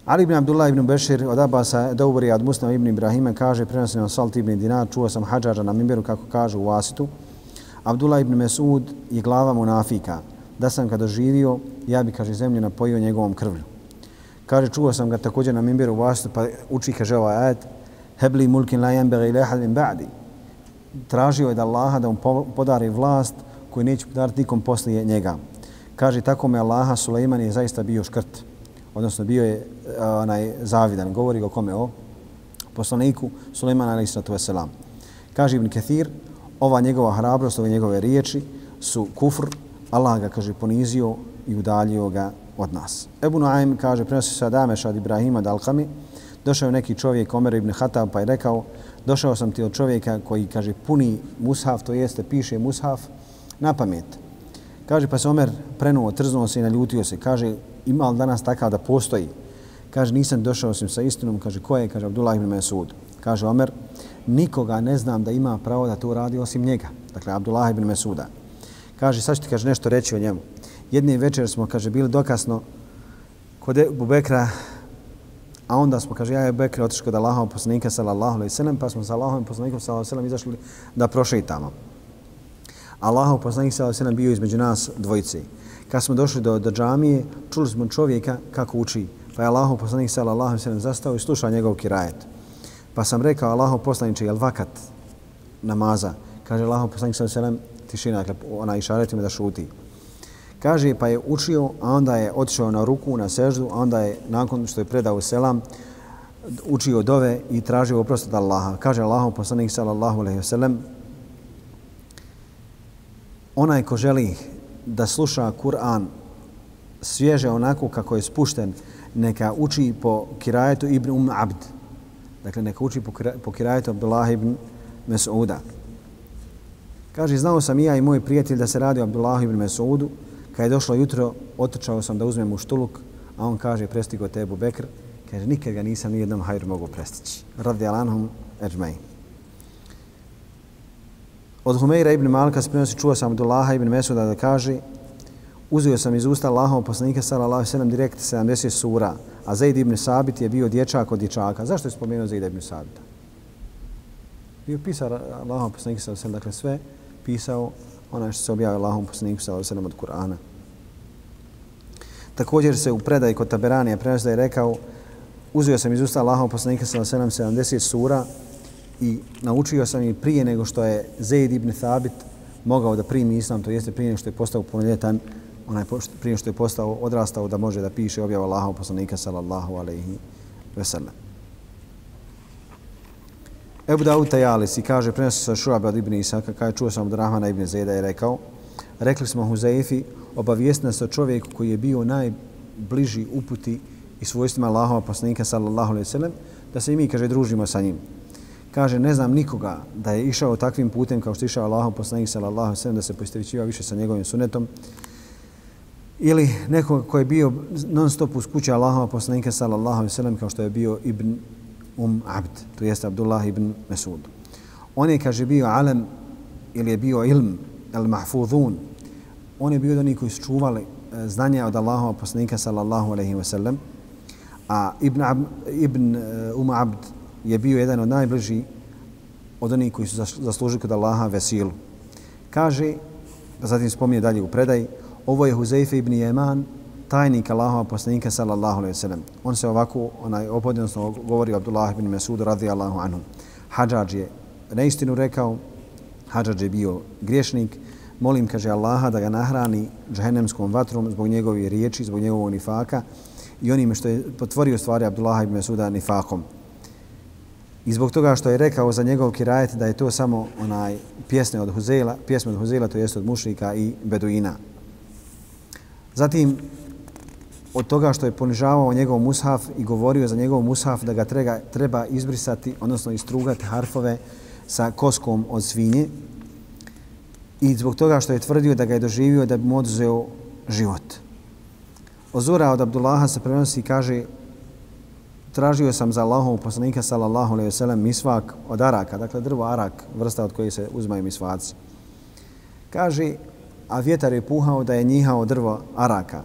Ali ibn Abdullah ibn Bešir od Abasa Daubari od Muslima ibn Ibrahima kaže prenosio nam Salt ibn Dinar, čuo sam hađađa na Mimberu kako kaže u Vasitu. Abdullah ibn Mesud je glava munafika. Da sam ga doživio, ja bi, kaže, zemlju napojio njegovom krvlju. Kaže, čuo sam ga također na Mimberu u pa uči, kaže ovaj ajat, hebli mulkin la jembega ili ehadin ba'di. Tražio je da Allaha da mu podari vlast koju neće podariti nikom poslije njega. Kaže, tako me Allaha, Suleiman je zaista bio škrt odnosno bio je onaj zavidan. Govori o kome? O poslaniku Suleiman alaih sallatu wasalam. Kaže Ibn Kathir, ova njegova hrabrost, ove njegove riječi su kufr, Allah ga, kaže, ponizio i udaljio ga od nas. Ebu Naim kaže, prenosi se Adameša od Ibrahima Dalkami, došao je neki čovjek, Omer ibn Hatab, pa je rekao, došao sam ti od čovjeka koji, kaže, puni mushaf, to jeste, piše mushaf, na pamet. Kaže, pa se Omer prenuo, trznuo se i naljutio se. Kaže, ima li danas takav da postoji? Kaže, nisam došao osim sa istinom. Kaže, ko je? Kaže, Abdullah ibn Mesud. Kaže, Omer, nikoga ne znam da ima pravo da to radi osim njega. Dakle, Abdullah ibn Mesuda. Kaže, sad ću ti kaže, nešto reći o njemu. Jedne večer smo, kaže, bili dokasno kod e- Bubekra, a onda smo, kaže, ja je Bekra otišao kod Allahov poslanika, sallallahu alaihi sallam, pa smo sa Allahovim poslanikom, sallallahu alaihi sallam, izašli da prošetamo. Allahov poslanik, sallallahu alaihi sallam, bio između nas dvojice. Kad smo došli do, do džamije, čuli smo čovjeka kako uči. Pa je Allahov poslanik sallallahu alejhi ve sellem zastao i slušao njegov kirajet. Pa sam rekao Allahu poslaniče, jel vakat namaza? Kaže Allahu poslanik sallallahu alejhi ve sellem tišina, dakle ona išareti me da šuti. Kaže pa je učio, a onda je otišao na ruku, na seždu, a onda je nakon što je predao selam učio dove i tražio oprost od Allaha. Kaže Allahu poslanik sallallahu alejhi ve sellem onaj ko želi da sluša Kur'an svježe onako kako je spušten, neka uči po kirajetu Ibn Um Abd. Dakle, neka uči po, kirajetu Abdullah ibn Mes'uda. Kaže, znao sam i ja i moj prijatelj da se radi o Abdullah ibn Mes'udu. Kad je došlo jutro, otrčao sam da uzmem u štuluk, a on kaže, prestigo te Ebu Bekr. Kaže, nikad ga nisam ni jednom hajru mogu prestići. Radi Alanhum Ejmej. Od Humeira ibn Malka se prenosi čuo sam Abdullaha ibn Mesuda da kaže Uzeo sam iz usta Allahov poslanika sallallahu alejhi ve sellem direkt 70 sura, a Zaid ibn Sabit je bio dječak od dječaka. Zašto je spomenuo Zaid ibn Sabita? Bio pisar Allahov poslanika sallallahu alejhi ve dakle sve pisao ona što se objavio Allahov poslaniku sallallahu alejhi ve sellem od Kur'ana. Također se u predaji kod Taberanija prenosi da je rekao uzeo sam iz usta Allahov poslanika sallallahu alejhi ve sellem 70 sura i naučio sam i prije nego što je Zaid ibn Thabit mogao da primi islam, to jeste prije nego što je postao punoljetan, onaj prije što je postao odrastao da može da piše objava Allahov poslanika sallallahu alejhi ve sellem. Ebu Dawud Tajalis i kaže, prenosi sa Šuab od Ibn Isaka, kaže, čuo sam od Rahmana Ibn Zeda i rekao, rekli smo Huzaifi, obavijest nas o čovjeku koji je bio najbliži uputi i svojstvima Allahova poslanika sallallahu alejhi ve sellem, da se i mi, kaže, družimo sa njim kaže ne znam nikoga da je išao takvim putem kao što je išao Allahov poslanik sallallahu alejhi ve sellem da se poistovećivao više sa njegovim sunnetom ili neko ko je bio non stop uz kuće Allahova poslanika sallallahu alejhi ve sellem kao što je bio Ibn Um Abd to jest Abdullah ibn Mas'ud on je kaže bio alem ili je bio ilm el mahfuzun. On je bio od onih koji su čuvali eh, znanja od Allahova poslanika sallallahu alejhi ve sellem a Ibn, Ab, Ibn eh, Um Abd je bio jedan od najbliži od onih koji su zaslužili kod Allaha vesilu. Kaže, pa zatim spominje dalje u predaji, ovo je Huzeyfe ibn Jeman, tajnik Allahova poslanika sallallahu alaihi sallam. On se ovako, onaj opodnosno govori Abdullah ibn Mesud radijallahu anhu. Hadžađ je neistinu rekao, Hadžađ je bio griješnik, molim, kaže Allaha, da ga nahrani džahennemskom vatrom zbog njegove riječi, zbog njegovog nifaka i onime što je potvorio stvari Abdullah ibn Mesuda nifakom. I zbog toga što je rekao za njegov kirajet da je to samo onaj pjesme od Huzela, pjesme od Huzela, to jest od mušnika i beduina. Zatim, od toga što je ponižavao njegov mushaf i govorio za njegov mushaf da ga treba, treba izbrisati, odnosno istrugati harfove sa koskom od svinje. I zbog toga što je tvrdio da ga je doživio da bi mu oduzeo život. Ozura od Abdullaha se prenosi i kaže tražio sam za Allahom poslanika sallallahu alaihi sellem misvak od araka, dakle drvo arak, vrsta od koje se uzmaju misvaci. Kaže, a vjetar je puhao da je njihao drvo araka.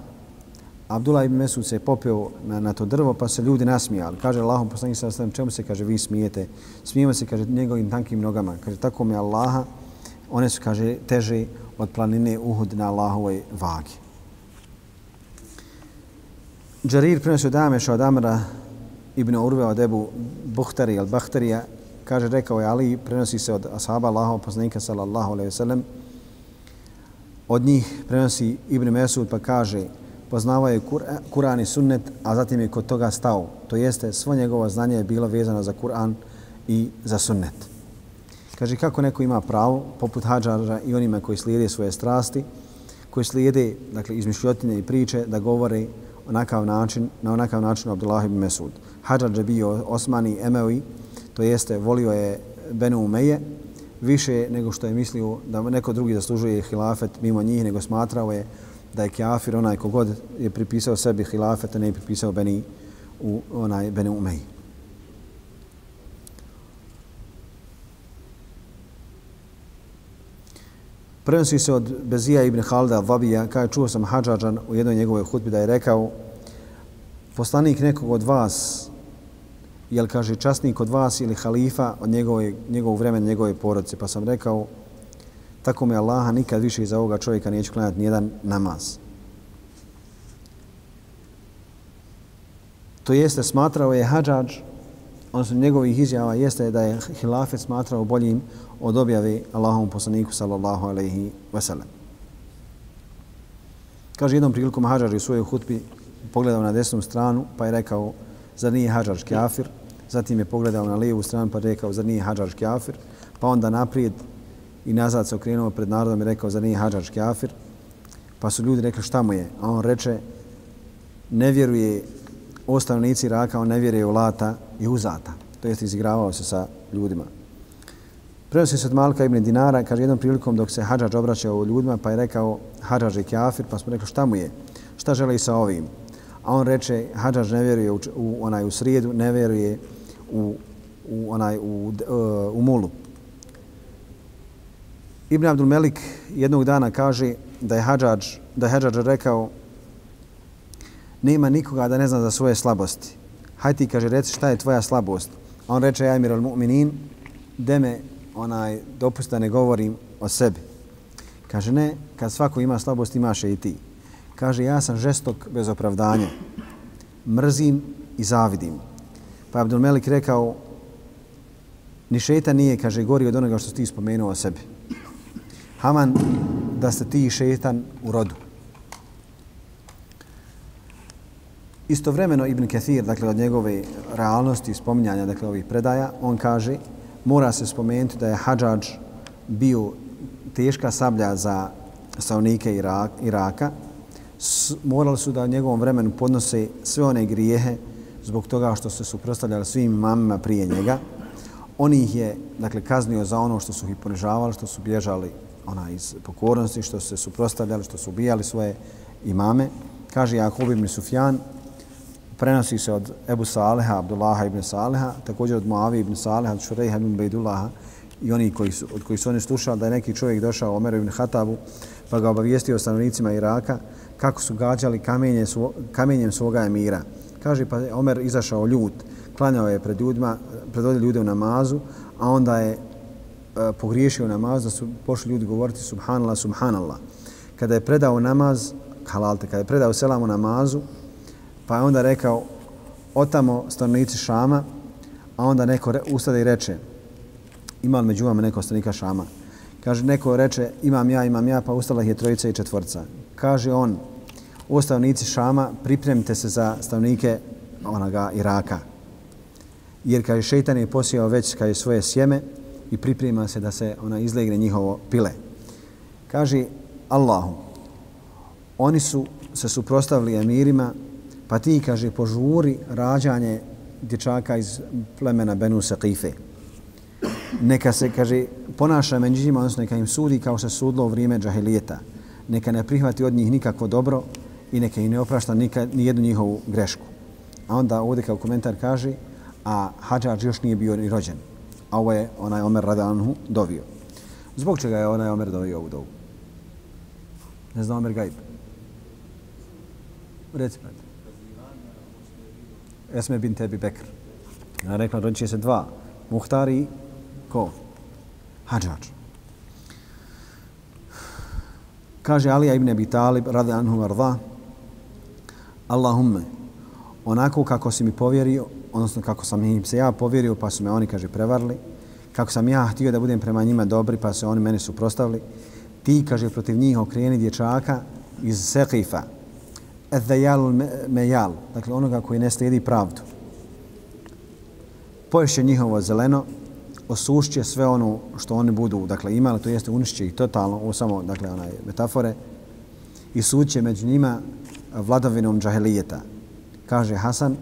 Abdullah ibn Mesud se popeo na, na to drvo pa se ljudi nasmijali. Kaže Allahom poslanik sa alaihi čemu se kaže vi smijete? Smijemo se, kaže, njegovim tankim nogama. Kaže, tako mi Allaha, one su, kaže, teže od planine Uhud na Allahovoj vagi. Džarir prenosio Dameša od Amra ibn Urve od Ebu Buhtari al-Bahtarija, kaže, rekao je Ali, prenosi se od ashaba Allahov poslanika sallallahu alaihi sellem od njih prenosi Ibn Mesud pa kaže, poznavao je Kur'an i sunnet, a zatim je kod toga stao. To jeste, svo njegovo znanje je bilo vezano za Kur'an i za sunnet. Kaže, kako neko ima pravo, poput hađara i onima koji slijede svoje strasti, koji slijede, dakle, izmišljotine i priče, da govore onakav način, na onakav način Abdullah ibn Mesud. Hadžar je bio Osmani Emevi, to jeste volio je Benu Umeje, više nego što je mislio da neko drugi zaslužuje hilafet mimo njih, nego smatrao je da je kafir onaj kogod je pripisao sebi hilafet, a ne je pripisao Beni u onaj Benu Umeji. Prenosi se od Bezija ibn Halda Vabija, kada čuo sam Hadžađan u jednoj njegove hutbi da je rekao poslanik nekog od vas, jel kaže časnik od vas ili halifa od njegove, njegovog vremena, njegove porodice. Pa sam rekao, tako me Allaha nikad više iza ovoga čovjeka neću klanjati nijedan namaz. To jeste, smatrao je hađađ, odnosno njegovih izjava jeste da je hilafet smatrao boljim od objave Allahovom poslaniku sallallahu alaihi wasallam. Kaže jednom prilikom hađađ u svojoj hutbi pogledao na desnu stranu pa je rekao zar nije hađađ kafir? Zatim je pogledao na lijevu stranu pa rekao zar nije Hadžar Škjafir? Pa onda naprijed i nazad se okrenuo pred narodom i rekao zar nije Hadžar Škjafir? Pa su ljudi rekli šta mu je? A on reče ne vjeruje ostavnici Iraka, on ne vjeruje u Lata i Uzata. To jest izigravao se sa ljudima. Prenosi se od Malka ibn Dinara, kaže jednom prilikom dok se Hadžađ obraćao ljudima, pa je rekao Hadžađ je kafir, pa smo rekli šta mu je? Šta želi sa ovim? A on reče Hadžađ ne vjeruje u, u, onaj u srijedu, ne vjeruje u, u, onaj, u, u mulu. Ibn Abdul Melik jednog dana kaže da je Hadžađ, da je Hadžađ rekao nema nikoga da ne zna za svoje slabosti. Hajde ti, kaže, reci šta je tvoja slabost. A on reče, ja Emir al-Mu'minin, deme onaj, dopust da ne govorim o sebi. Kaže, ne, kad svako ima slabost, imaš i ti. Kaže, ja sam žestok bez opravdanja. Mrzim i zavidim. Pa Abdul Abdulmelik rekao, ni šeta nije, kaže, gori od onoga što ti spomenuo o sebi. Haman, da ste ti šetan u rodu. Istovremeno Ibn Kathir, dakle od njegove realnosti i spominjanja dakle, ovih predaja, on kaže mora se spomenuti da je Hadžađ bio teška sablja za stanovnike Iraka. Morali su da u njegovom vremenu podnose sve one grijehe zbog toga što se suprostavljali svim imamima prije njega. On ih je dakle, kaznio za ono što su ih ponižavali, što su bježali ona, iz pokornosti, što su se suprostavljali, što su ubijali svoje imame. Kaže Jakub ibn Sufjan, prenosi se od Ebu Saleha, Abdullaha ibn Saleha, također od Muavi ibn Saleha, od Šurejha ibn Bejdullaha i oni koji su, od koji su oni slušali da je neki čovjek došao Omeru ibn Hatabu pa ga obavijestio stanovnicima Iraka kako su gađali kamenje svo, kamenjem svoga emira. Kaže pa Omer izašao ljut, klanjao je pred ljudima, predvodio ljude u namazu, a onda je e, pogriješio namaz da su pošli ljudi govoriti subhanallah, subhanallah. Kada je predao namaz, halalte, kada je predao selam u namazu, Pa je onda rekao, otamo stanovnici Šama, a onda neko ustade i reče, ima li među vama neko stanovnika Šama? Kaže, neko reče, imam ja, imam ja, pa ustala ih je trojica i četvorca. Kaže on, o stavnici Šama, pripremite se za stanovnike onoga Iraka. Jer kaže, šeitan je posijao već kaže, svoje sjeme i priprema se da se ona izlegne njihovo pile. Kaže, Allahu, oni su se suprostavili emirima, pa ti, kaže, požuri rađanje dječaka iz plemena Benu Saqife. Neka se, kaže, ponaša među njima, odnosno neka im sudi kao se sudlo u vrijeme džahilijeta. Neka ne prihvati od njih nikakvo dobro i neka im ne oprašta nikad, ni jednu njihovu grešku. A onda ovdje kao komentar kaže, a Hadžađ još nije bio ni rođen. A ovo je onaj Omer Radanhu dovio. Zbog čega je onaj Omer dovio ovu dovu? Ne znam Omer Gajb. Reci, brate. Esme bin tebi Bekr. Ja rekla, rodit će se dva. Muhtar i ko? Hadžađ. Kaže Alija ibn Abi Talib, radi anhu arda, Allahumme, onako kako si mi povjerio, odnosno kako sam im se ja povjerio, pa su me oni, kaže, prevarili, kako sam ja htio da budem prema njima dobri, pa se oni meni suprostavili, ti, kaže, protiv njih okreni dječaka iz Sekifa, Edhejalul mejal, dakle onoga koji ne slijedi pravdu. Poješće njihovo zeleno, osušće sve ono što oni budu, dakle imali, to jeste unišće ih totalno, ovo samo, dakle, onaj metafore, i suće među njima vladavinom džahelijeta. Kaže Hasan,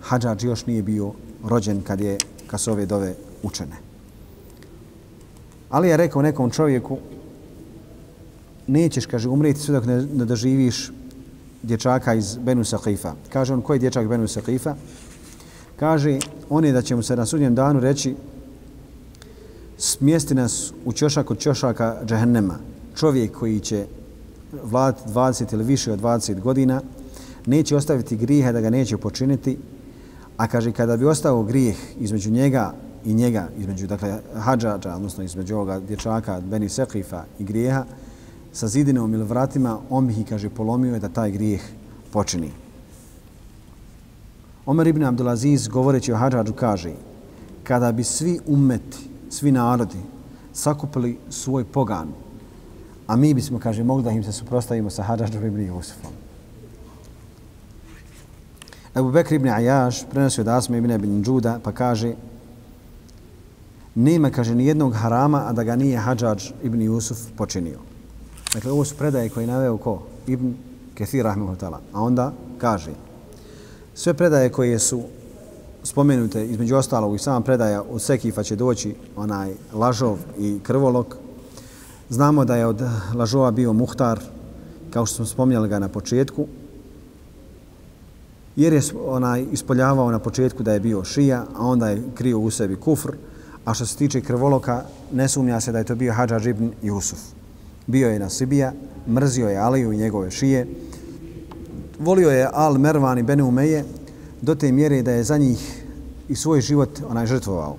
Hadžađ još nije bio rođen kad je kad su ove dove učene. Ali je rekao nekom čovjeku, nećeš, kaže, umreti sve dok ne, ne doživiš dječaka iz Benu Saqifa. Kaže on, koji je dječak Benu Saqifa? Kaže, on je da će mu se na sudnjem danu reći smjesti nas u čošak od čošaka džahennema. Čovjek koji će 20 ili više od 20 godina, neće ostaviti grijeha da ga neće počiniti, a kaže kada bi ostao grijeh između njega i njega, između dakle hađađa, odnosno između ovoga dječaka Beni Sekifa i grijeha, sa zidinom ili vratima, on bi kaže, polomio je da taj grijeh počini. Omer ibn Abdulaziz, govoreći o hađađu, kaže kada bi svi umeti, svi narodi sakupili svoj pogan, a mi bismo, kaže, mogli da im se suprostavimo sa hađađom ibn Jusufom. Ebu Bekr ibn Ajaš prenosio od Asma ibn ibn Džuda pa kaže nema, kaže, ni jednog harama, a da ga nije hađađ ibn Jusuf počinio. Dakle, ovo su predaje koje naveo ko? Ibn Kethir Rahmehutala. A onda kaže, sve predaje koje su spomenute, između ostalog i sama predaja od Sekifa će doći onaj lažov i krvolok. Znamo da je od lažova bio Muhtar, kao što smo spomnjali ga na početku, jer je onaj ispoljavao na početku da je bio šija, a onda je krio u sebi kufr, a što se tiče krvoloka, ne sumnja se da je to bio Hadžar ibn Jusuf bio je na Sibija, mrzio je Aliju i njegove šije, volio je Al Mervan i Bene Umeje do te mjere da je za njih i svoj život onaj žrtvovao.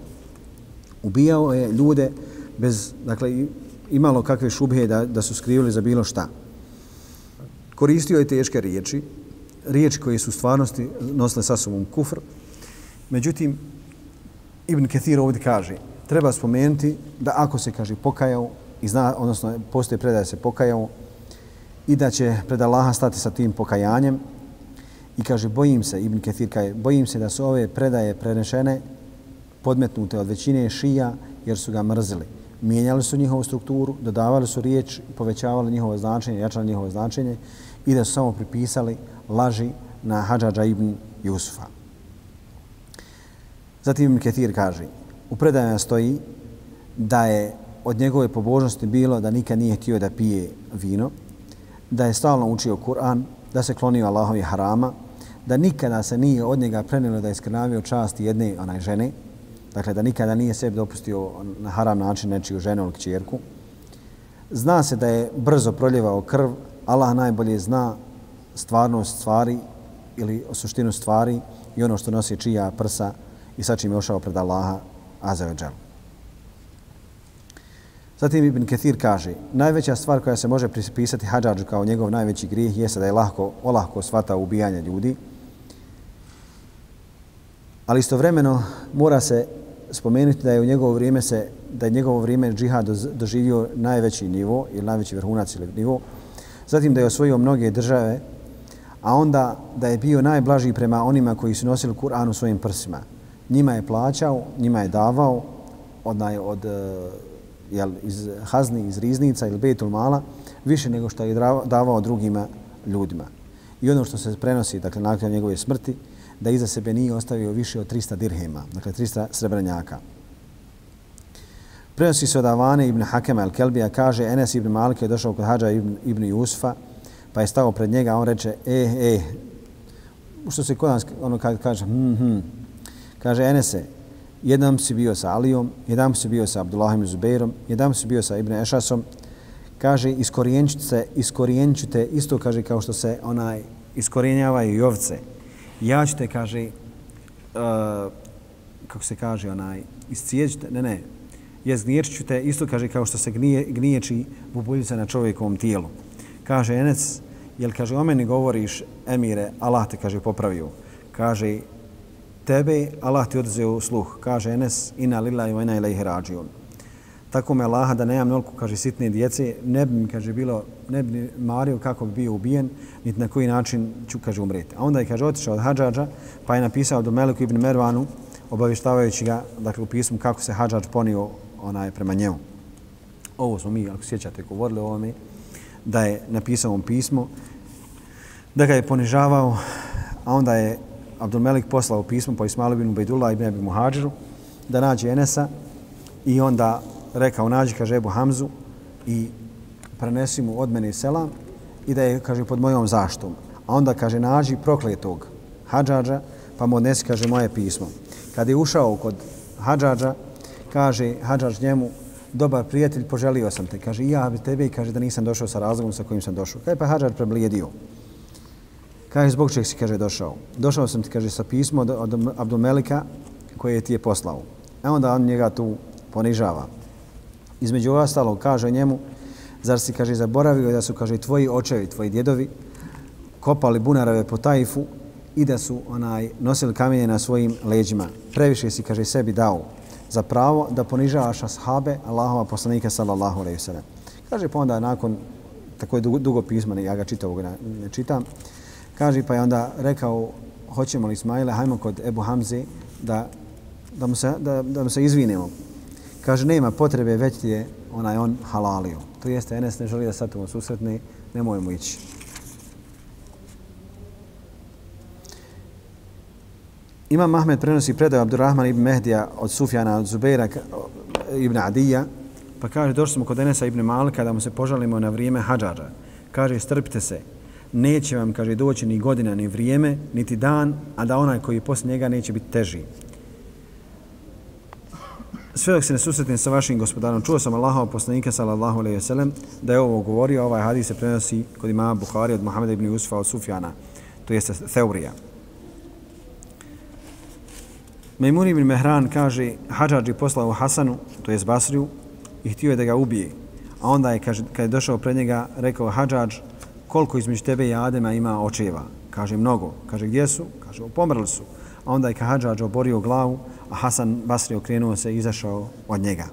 Ubijao je ljude bez, dakle, imalo kakve šubhe da, da su skrivili za bilo šta. Koristio je teške riječi, riječi koje su u stvarnosti nosile sa sobom kufr. Međutim, Ibn Kathir ovdje kaže, treba spomenuti da ako se, kaže, pokajao, i zna, odnosno postoje predaje se pokajao i da će pred Allaha stati sa tim pokajanjem i kaže bojim se, Ibn Kathir kaže, bojim se da su ove predaje prenešene podmetnute od većine šija jer su ga mrzili. Mijenjali su njihovu strukturu, dodavali su riječ, povećavali njihovo značenje, jačali njihovo značenje i da su samo pripisali laži na Hadžađa ibn Jusufa. Zatim Ibn Ketir kaže, u predajama stoji da je od njegove pobožnosti bilo da nikad nije htio da pije vino, da je stalno učio Kur'an, da se klonio Allahovi harama, da nikada se nije od njega prenilo da je skrnavio čast jedne onaj žene, dakle da nikada nije sebi dopustio na haram način nečiju ženu ili kćerku. Zna se da je brzo proljevao krv, Allah najbolje zna stvarnost stvari ili suštinu stvari i ono što nosi čija prsa i sa čim je ošao pred Allaha Azevedželu. Zatim Ibn Ketir kaže, najveća stvar koja se može pripisati Hadžađu kao njegov najveći grijeh jeste da je lahko, olahko svata ubijanje ljudi. Ali istovremeno mora se spomenuti da je u njegovo vrijeme se da je njegovo vrijeme džihad doživio najveći nivo ili najveći vrhunac ili nivo. Zatim da je osvojio mnoge države, a onda da je bio najblaži prema onima koji su nosili Kur'an u svojim prsima. Njima je plaćao, njima je davao od, od, od jel, iz hazni, iz riznica ili betul mala, više nego što je davao drugima ljudima. I ono što se prenosi, dakle, nakon njegove smrti, da iza sebe nije ostavio više od 300 dirhema, dakle 300 srebrnjaka. Prenosi se od Avane ibn Hakema al-Kelbija, kaže Enes ibn Malik je došao kod Hadža ibn, ibn Jusfa, pa je stao pred njega, on reče, e, e, što se kod nas, ono kad kaže, hm, hm, kaže Enese, jednom si bio sa Alijom, jednom si bio sa Abdullahim Zubeirom, jednom si bio sa Ibn Ešasom, kaže, iskorijenčite iskorijenčite isto, kaže, kao što se onaj iskorijenjavaju i ovce. Ja ću te, kaže, uh, kako se kaže, onaj, iscijećite, ne, ne, je zgniječit te isto, kaže, kao što se gnije, gniječi bubuljica na čovjekovom tijelu. Kaže, Enes, jel, kaže, o meni govoriš, emire, Allah te, kaže, popravio. Kaže, tebe, Allah ti odzeo sluh. Kaže, Enes, ina lila i ina ilaihi rađiun. Tako me Allaha da nemam nolku, kaže, sitne djece, ne bi mi, kaže, bilo, ne bi mario kako bi bio ubijen, niti na koji način ću, kaže, umreti. A onda je, kaže, otišao od Hadžađa, pa je napisao do Meliku ibn Mervanu, obavještavajući ga, dakle, u pismu kako se Hadžađ ponio onaj prema njemu. Ovo smo mi, ako sjećate, govorili o ovome, da je napisao on pismo, da ga je ponižavao, a onda je Abdulmelik poslao pismo po Ismailu bin Ubejdullah ibn Abi Muhađiru da nađe Enesa i onda rekao nađi, kaže Ebu Hamzu i prenesi mu od mene selam i da je, kaže, pod mojom zaštom. A onda, kaže, nađi prokletog Hadžađa pa mu odnesi, kaže, moje pismo. Kad je ušao kod Hadžađa, kaže Hadžađ njemu, dobar prijatelj, poželio sam te. Kaže, ja bi tebe i kaže da nisam došao sa razlogom sa kojim sam došao. Kaže, pa Hadžađ preblijedio. Kaže, zbog čeg si, kaže, došao? Došao sam ti, kaže, sa pismo od, od Abdumelika koje ti je poslao. A onda on njega tu ponižava. Između ostalog, kaže njemu, zar si, kaže, zaboravio da su, kaže, tvoji očevi, tvoji djedovi, kopali bunarave po tajfu i da su onaj nosili kamenje na svojim leđima. Previše si, kaže, sebi dao za pravo da ponižavaš ashabe Allahova poslanika sallallahu alejhi ve sellem. Kaže pa onda nakon tako je dugo, dugo pismo, ja ga čitavog ne, ne čitam. Kaže pa je onda rekao hoćemo li Ismaila, hajmo kod Ebu Hamze da, da, mu se, da, da mu se izvinemo. Kaže nema potrebe, već ti je onaj on halalio. To jeste, Enes ne želi da sad tu susretne, nemojmo ići. Imam Ahmed prenosi predaju Abdurrahman ibn Mehdija od Sufjana, od Zubeira ibn Adija, pa kaže, došli smo kod Enesa ibn Malika da mu se požalimo na vrijeme hađađa. Kaže, strpite se, neće vam, kaže, doći ni godina, ni vrijeme, niti dan, a da onaj koji je poslije njega neće biti teži. Sve dok se ne susretim sa vašim gospodarom, čuo sam Allahov poslanika, sallallahu alejhi ve sellem da je ovo govorio, ovaj hadis se prenosi kod imama Buhari od Muhameda ibn Usufa od Sufjana, to jeste Theurija. Mejmun ibn Mehran kaže, Hadžađ je poslao Hasanu, to jest Basriju, i htio je da ga ubije. A onda je, kaže, kad je došao pred njega, rekao, Hadžađ, koliko između tebe i Adema ima očeva? Kaže, mnogo. Kaže, gdje su? Kaže, pomrli su. A onda je Hadžađ oborio glavu, a Hasan Basri okrenuo se i izašao od njega.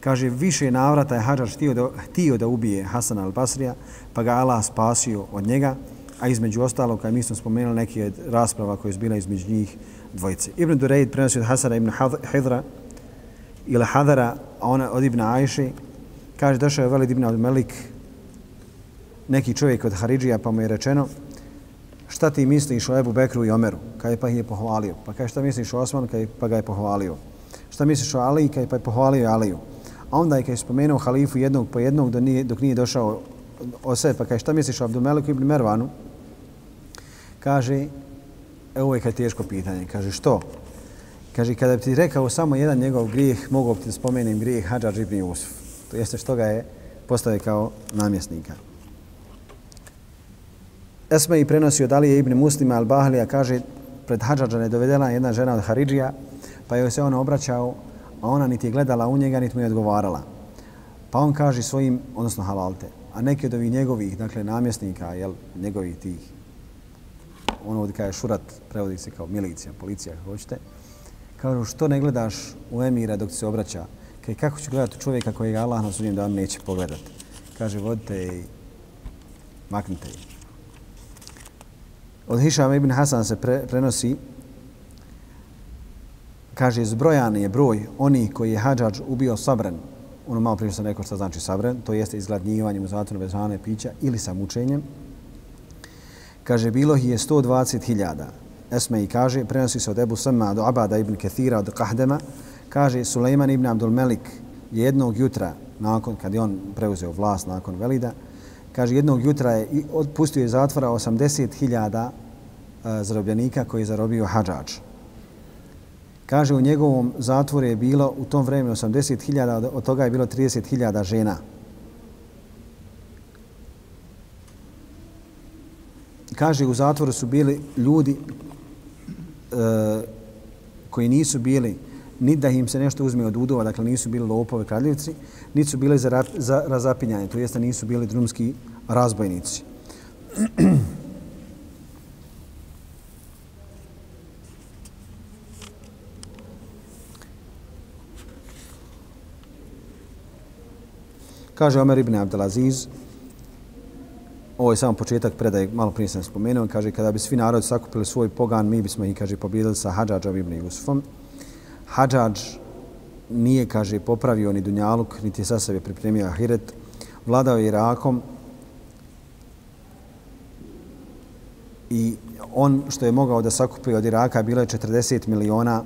Kaže, više navrata je Hadžar htio da, htio da ubije Hasan al-Basrija, pa ga Allah spasio od njega, a između ostalog, kao mi smo spomenuli neke rasprava koje je bila između njih, dvojice. Ibn Dureid prenosi od Hasana ibn Hidra ili Hadara, a ona od Ibn Ajše, kaže, došao je Velid ibn Al-Melik, neki čovjek od Haridžija, pa mu je rečeno, šta ti misliš o Ebu Bekru i Omeru? Kaj pa ih je pohvalio. Pa kaj šta misliš o Osmanu? Kaj pa ga je pohvalio. Šta misliš o Aliji? Kaj pa je pohvalio Aliju. A onda je kaj spomenuo halifu jednog po jednog dok nije, dok nije došao o sebe. Pa kaže, šta misliš o Abdumeliku ibn Mervanu? Kaže, Evo je kaj teško pitanje. Kaže, što? Kaže, kada bi ti rekao samo jedan njegov grijeh, mogu bi ti spomenim grijeh Hadžar ibn Jusuf. To jeste što ga je postavio kao namjesnika. Esme i prenosi od Alije ibn Muslima al-Bahlija, kaže, pred Hadžađa je dovedena jedna žena od Haridžija, pa joj se on obraćao, a ona niti je gledala u njega, niti mu je odgovarala. Pa on kaže svojim, odnosno halalte, a neki od ovih njegovih, dakle, namjesnika, jel, njegovih tih ono ovdje kaže šurat, prevodi se kao milicija, policija, kako hoćete. Kažu, što ne gledaš u emira dok se obraća? Kaj, kako ću gledati čovjeka kojeg Allah na sudnjem da neće pogledati? Kaže, vodite i maknite je. Od Hišama ibn Hasan se pre, prenosi, kaže, zbrojan je broj onih koji je hađađ ubio sabren. Ono malo prije sam rekao što znači sabren, to jeste izgladnjivanjem u zatvornu bez hrane pića ili sa mučenjem Kaže, bilo ih je 120.000. Esme i kaže, prenosi se od Ebu Sama do Abada ibn Kethira od Kahdema, kaže, Sulejman ibn Abdul Melik je jednog jutra, nakon, kad je on preuzeo vlast nakon Velida, kaže, jednog jutra je otpustio iz zatvora 80.000 e, zarobljenika koji je zarobio hađač. Kaže, u njegovom zatvoru je bilo u tom vremenu 80.000, od toga je bilo 30.000 žena. Kaže, u zatvoru su bili ljudi e, koji nisu bili ni da im se nešto uzme od udova, dakle nisu bili lopove kraljevci, niti su bili za, za razapinjanje, to jeste nisu bili drumski razbojnici. Kaže Omer ibn Abdelaziz, ovo je samo početak predaje, malo prije sam spomenuo, kaže kada bi svi narodi sakupili svoj pogan, mi bismo ih, kaže, pobjedili sa Hadžađom ibn Jusufom. Hadžađ nije, kaže, popravio ni Dunjaluk, niti je sa sebe pripremio Ahiret, vladao je Irakom i on što je mogao da sakupi od Iraka bilo je 40 miliona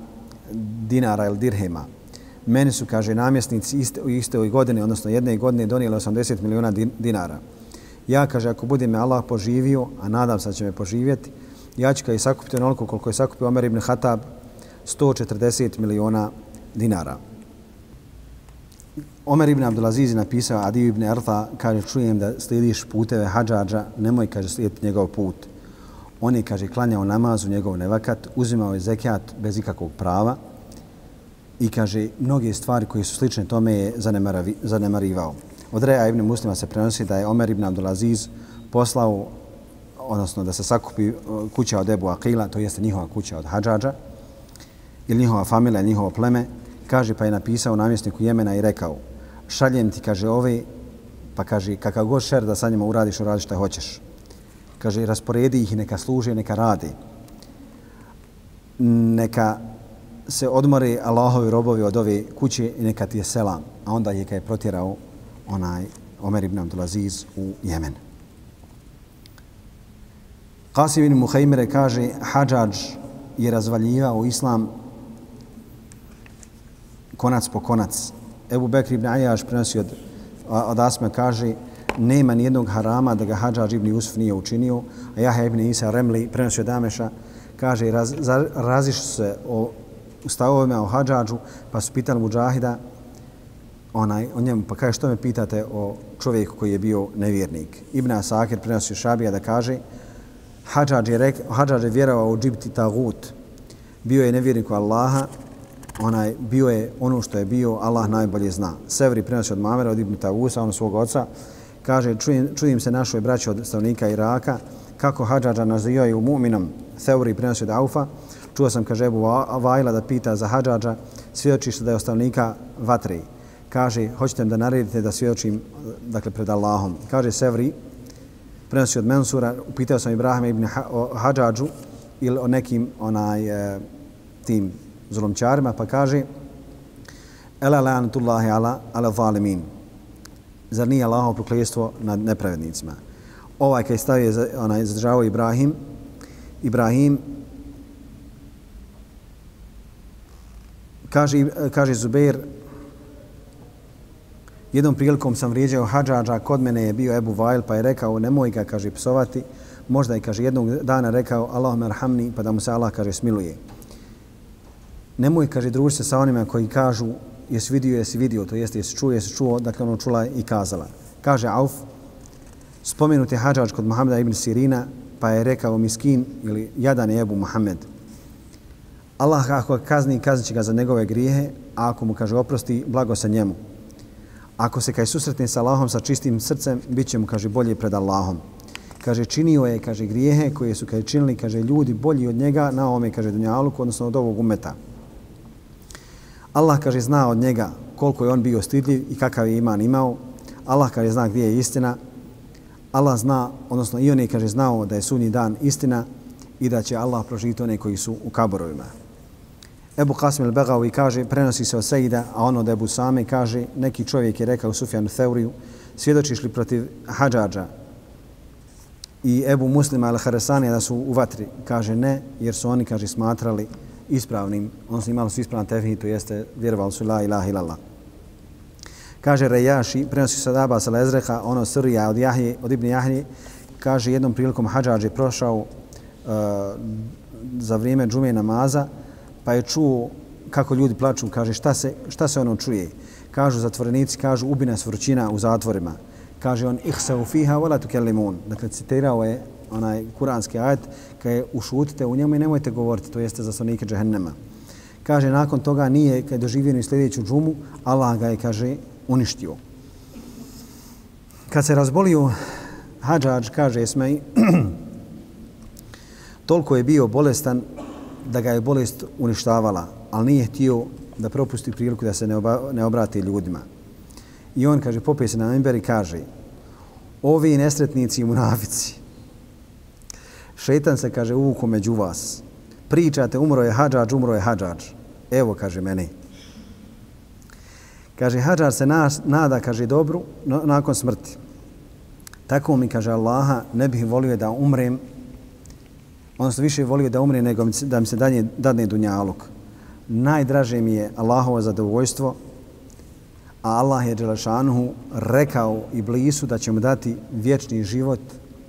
dinara ili dirhema. Meni su, kaže, namjesnici iste, u iste godine, odnosno jedne godine, donijeli 80 miliona dinara. Ja, kaže, ako bude me Allah poživio, a nadam se da će me poživjeti, ja ću ga i sakupiti onoliko koliko je sakupio Omer ibn Hatab, 140 miliona dinara. Omer ibn Abdulaziz napisao Adi ibn Erta, kaže, čujem da slijediš puteve hađađa, nemoj, kaže, slijediti njegov put. On je, kaže, klanjao namaz u njegov nevakat, uzimao je zekijat bez ikakvog prava i, kaže, mnoge stvari koje su slične tome je zanemarivao. Od Reja ibn Muslima se prenosi da je Omer ibn Abdulaziz poslao, odnosno da se sakupi uh, kuća od Ebu Akila, to jeste njihova kuća od Hadžađa, ili njihova familija, njihovo pleme, kaže pa je napisao namjesniku Jemena i rekao, šaljem ti, kaže, ove, pa kaže, kakav god šer da sa njima uradiš, uradiš šta hoćeš. Kaže, rasporedi ih i neka služe, neka radi. Neka se odmori Allahovi robovi od ove kuće i neka ti je selam. A onda je kad je protjerao onaj Omer ibn Abdulaziz u Jemen. Qasim ibn Muhaimire kaže Hadžađ je razvaljivao islam konac po konac. Ebu Bekr ibn Ajaš prenosi od, od Asme kaže nema ni jednog harama da ga Hadžađ ibn Jusuf nije učinio, a Jahe ibn Isa Remli prenosi od Ameša kaže raz, raziš se o stavovima o Hadžađu pa su pitali Mujahida onaj, o njemu, pa kaže što me pitate o čovjeku koji je bio nevjernik. Ibn Asakir prenosi Šabija da kaže Hadžađ je, rek, Hadžađ je vjerovao u džibti tagut. Bio je nevjernik u Allaha, onaj, bio je ono što je bio, Allah najbolje zna. Severi prenosi od Mamera, od Ibn Tagusa, ono svog oca, kaže, čujem, čudim se našoj braći od stavnika Iraka, kako Hadžađa nazivaju mu'minom, Seuri prenosi od Aufa, čuo sam, kaže Ebu Vajla da pita za Hadžađa, svjedočiš da je ostavnika vatri kaže, hoćete da naredite da svjedočim dakle, pred Allahom. Kaže Sevri, prenosi od Mensura, upitao sam Ibrahima ibn Hadžađu ili o nekim onaj, eh, tim zulumčarima, pa kaže, Ela la'anatullahi ala, ala zalimin. Zar nije Allahovo proklijestvo nad nepravednicima? Ovaj kaj stavio onaj, zadržavao Ibrahim, Ibrahim kaže, kaže Zubair, Jednom prilikom sam vrijeđao hađađa, kod mene je bio Ebu Vajl, pa je rekao, nemoj ga, kaže, psovati. Možda je, kaže, jednog dana rekao, Allahum arhamni, pa da mu se Allah, kaže, smiluje. Nemoj, kaže, druži se sa onima koji kažu, jesi vidio, jesi vidio, to jeste, jesi čuo, jesi čuo, dakle, ono čula i kazala. Kaže Auf, spomenut je hađađ kod Muhameda ibn Sirina, pa je rekao miskin ili jadan je Ebu Muhammed. Allah ako kazni, kaznit ga za njegove grijehe, a ako mu kaže oprosti, blago sa njemu. Ako se kaj susretne sa Allahom sa čistim srcem, bit će mu, kaže, bolje pred Allahom. Kaže, činio je, kaže, grijehe koje su kaže, činili, kaže, ljudi bolji od njega na ome, kaže, dunjaluku, odnosno od ovog umeta. Allah, kaže, zna od njega koliko je on bio stidljiv i kakav je iman imao. Allah, kaže, zna gdje je istina. Allah zna, odnosno i on je, kaže, znao da je sunji dan istina i da će Allah prožiti one koji su u kaborovima. Ebu Qasim al-Bagawi kaže, prenosi se od Sejida, a ono da Ebu Same kaže, neki čovjek je rekao Sufjanu Theuriju, svjedočiš li protiv Hadžađa? i Ebu Muslima al-Haresanija da su u vatri. Kaže ne, jer su oni, kaže, smatrali ispravnim, odnosno imali su ispravan tevhid, to jeste vjerovali su la ilaha illallah. Kaže Rejaši, prenosi se od Abbas al-Ezreha, ono Srija od, Jahje, od Ibn Jahni, kaže jednom prilikom Hadžađ je prošao uh, za vrijeme džume namaza, pa je čuo kako ljudi plaču, kaže šta se, šta se ono čuje. Kažu zatvorenici, kažu ubi nas vrućina u zatvorima. Kaže on ihsau fiha wala tukallimun. Dakle, citirao je onaj kuranski ajet je ušutite u njemu i nemojte govoriti, to jeste za sonike džehennema. Kaže, nakon toga nije, kad je doživio i sljedeću džumu, Allah ga je, kaže, uništio. Kad se razbolio, Hadžađ, kaže Esmej, toliko je bio bolestan da ga je bolest uništavala, ali nije htio da propusti priliku da se ne, oba, ne obrati ljudima. I on, kaže, popije se na member i kaže, ovi nesretnici i munafici, šetan se, kaže, uvuku među vas. Pričate, umro je hađađ, umro je hađađ. Evo, kaže meni. Kaže, hađađ se nas, nada, kaže, dobru no, nakon smrti. Tako mi, kaže Allaha, ne bih volio da umrem, odnosno više volio da umrem nego da mi se dalje dadne dunjaluk. Najdraže mi je Allahovo zadovoljstvo, a Allah je Đelešanuhu rekao i blisu da će mu dati vječni život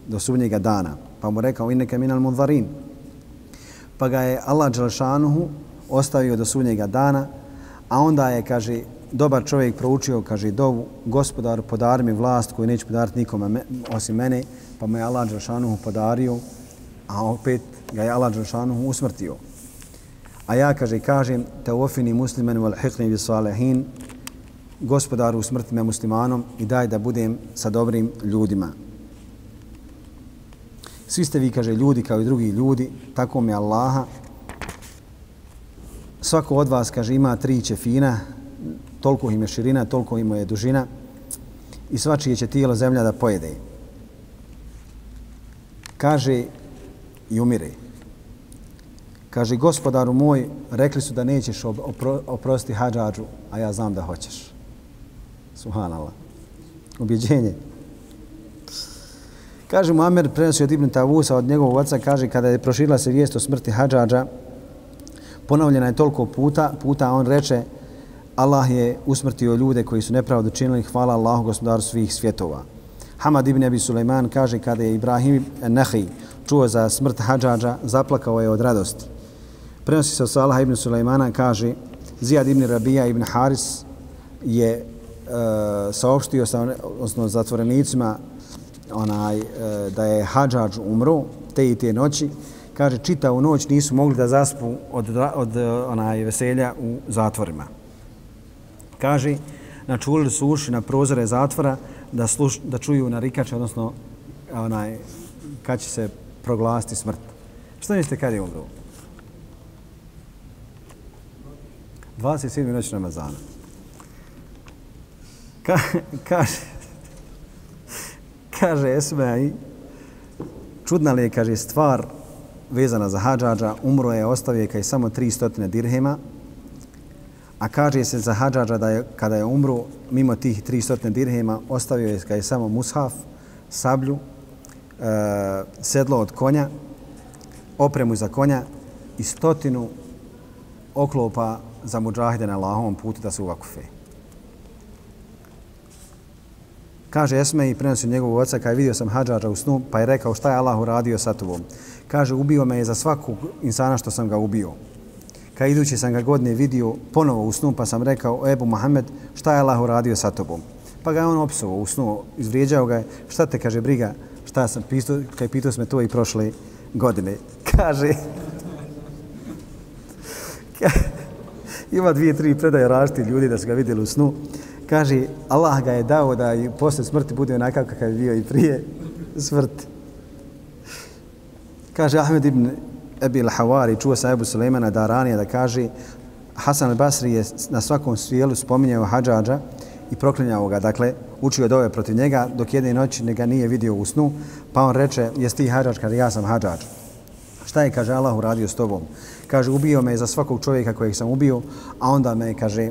do sudnjega dana. Pa mu rekao, inneke minal mudharin. Pa ga je Allah Đelešanuhu ostavio do sunnjega dana, a onda je, kaže, dobar čovjek proučio, kaže, dovu, gospodar, podari mi vlast koju neće podariti nikome me, osim mene, pa mu je Allah Đelešanuhu podario, a opet ga je Allah Đelešanuhu usmrtio. A ja, kaže, kažem, te ofini muslimen wal hiqni bi salihin, gospodaru usmrti me muslimanom i daj da budem sa dobrim ljudima. Svi ste vi, kaže, ljudi kao i drugi ljudi, tako mi Allaha. Svako od vas, kaže, ima tri ćefina, toliko im je širina, toliko im je dužina i svačije će tijelo zemlja da pojede. Kaže i umire. Kaže, gospodaru moj, rekli su da nećeš opro, oprostiti hađađu, a ja znam da hoćeš. Subhanallah. Ubjeđenje. Kaže Muammer, prenosio od Ibn Tavusa od njegovog oca, kaže kada je proširila se vijest o smrti Hadžađa, ponovljena je toliko puta, puta on reče, Allah je usmrtio ljude koji su nepravdu činili, hvala Allahu gospodaru svih svjetova. Hamad ibn Abi Sulejman kaže kada je Ibrahim Nahi čuo za smrt Hadžađa, zaplakao je od radosti. Prenosi se od Salaha ibn Sulejmana, kaže Zijad ibn Rabija ibn Haris je e, saopštio sa odnosno zatvorenicima onaj, e, da je Hadžađ umro te i te noći. Kaže, čita u noć nisu mogli da zaspu od, od e, onaj veselja u zatvorima. Kaže, načulili su uši na prozore zatvora da, sluš, da čuju narikače, odnosno onaj, kad će se proglasiti smrt. Što mislite kad je umro? 27. noć Ramazana. Ka, kaže, kaže Esmej, čudna li je, kaže, stvar vezana za hađađa, umro je, ostavio je kaj samo 300 dirhema, a kaže se za hađađa da je, kada je umro, mimo tih 300 dirhema, ostavio je kaj samo mushaf, sablju, e, sedlo od konja, opremu za konja i stotinu oklopa za muđahide na Allahovom putu da se uvakufe. Kaže Esme i prenosi njegovog oca, kada je vidio sam Hadžađa u snu, pa je rekao šta je Allah uradio sa tobom. Kaže, ubio me je za svakog insana što sam ga ubio. Kad idući sam ga godine vidio ponovo u snu, pa sam rekao, Ebu Mohamed, šta je Allah uradio sa tobom? Pa ga je on opsovao u snu, izvrijeđao ga je, šta te, kaže, briga, šta sam pitao, kad je pitao sam to i prošle godine. Kaže, ima dvije, tri predaje rašti ljudi da su ga vidjeli u snu. Kaže, Allah ga je dao da i posle smrti bude onakav kakav je bio i prije smrti. Kaže Ahmed ibn Ebi al-Hawari, čuo sa Ebu Suleimana da ranije da kaže Hasan al-Basri je na svakom svijelu spominjao hađađa i proklinjao ga, dakle, učio dove protiv njega, dok jedne noći ne ga nije vidio u snu, pa on reče, jesi ti hađađ, kaže, ja sam hađađ. Šta je, kaže, Allah uradio s tobom? Kaže, ubio me za svakog čovjeka kojeg sam ubio, a onda me, kaže,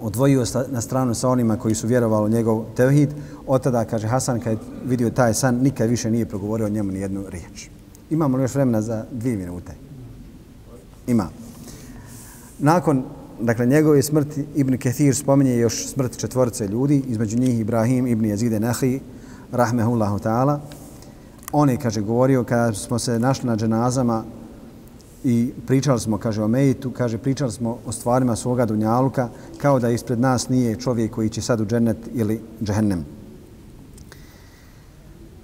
odvojio na stranu sa onima koji su vjerovali u njegov tevhid. Od tada, kaže Hasan, kad je vidio taj san, nikad više nije progovorio o njemu ni jednu riječ. Imamo li još vremena za dvije minute? Ima. Nakon dakle, njegove smrti, Ibn Kathir spominje još smrt četvorice ljudi, između njih Ibrahim ibn Jezide Nahi, rahmehullahu ta'ala. On je, kaže, govorio kada smo se našli na dženazama i pričali smo, kaže, o Mejitu, kaže, pričali smo o stvarima svoga dunjaluka, kao da ispred nas nije čovjek koji će sad u džennet ili džehennem.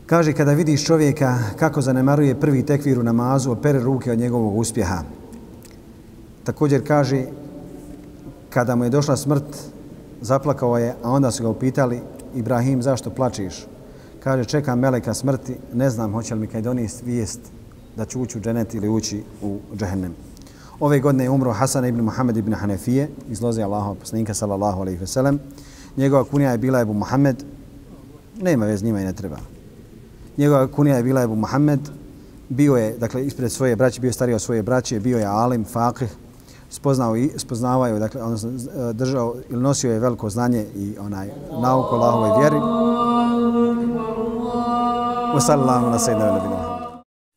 Kaže, kada vidiš čovjeka kako zanemaruje prvi tekvir u namazu, opere ruke od njegovog uspjeha. Također kaže, kada mu je došla smrt, zaplakao je, a onda su ga upitali, Ibrahim, zašto plačiš? Kaže, čekam meleka smrti, ne znam hoće li mi kaj donijest vijest da će ući u dženet ili ući u džehennem. Ove godine je umro Hasan ibn Muhammed ibn Hanefije, iz loze poslanika sallallahu alaihi ve sellem. Njegova kunija je bila Ebu Muhammed, nema vez njima i ne treba. Njegova kunija je bila Ebu Muhammed, bio je, dakle, ispred svoje braće, bio je stariji od svoje braće, bio je alim, faqih, spoznao i spoznavao je, dakle, odnosno držao ili nosio je veliko znanje i onaj nauku Allahove vjeri. Wa sallallahu ala sayyidina nabiyina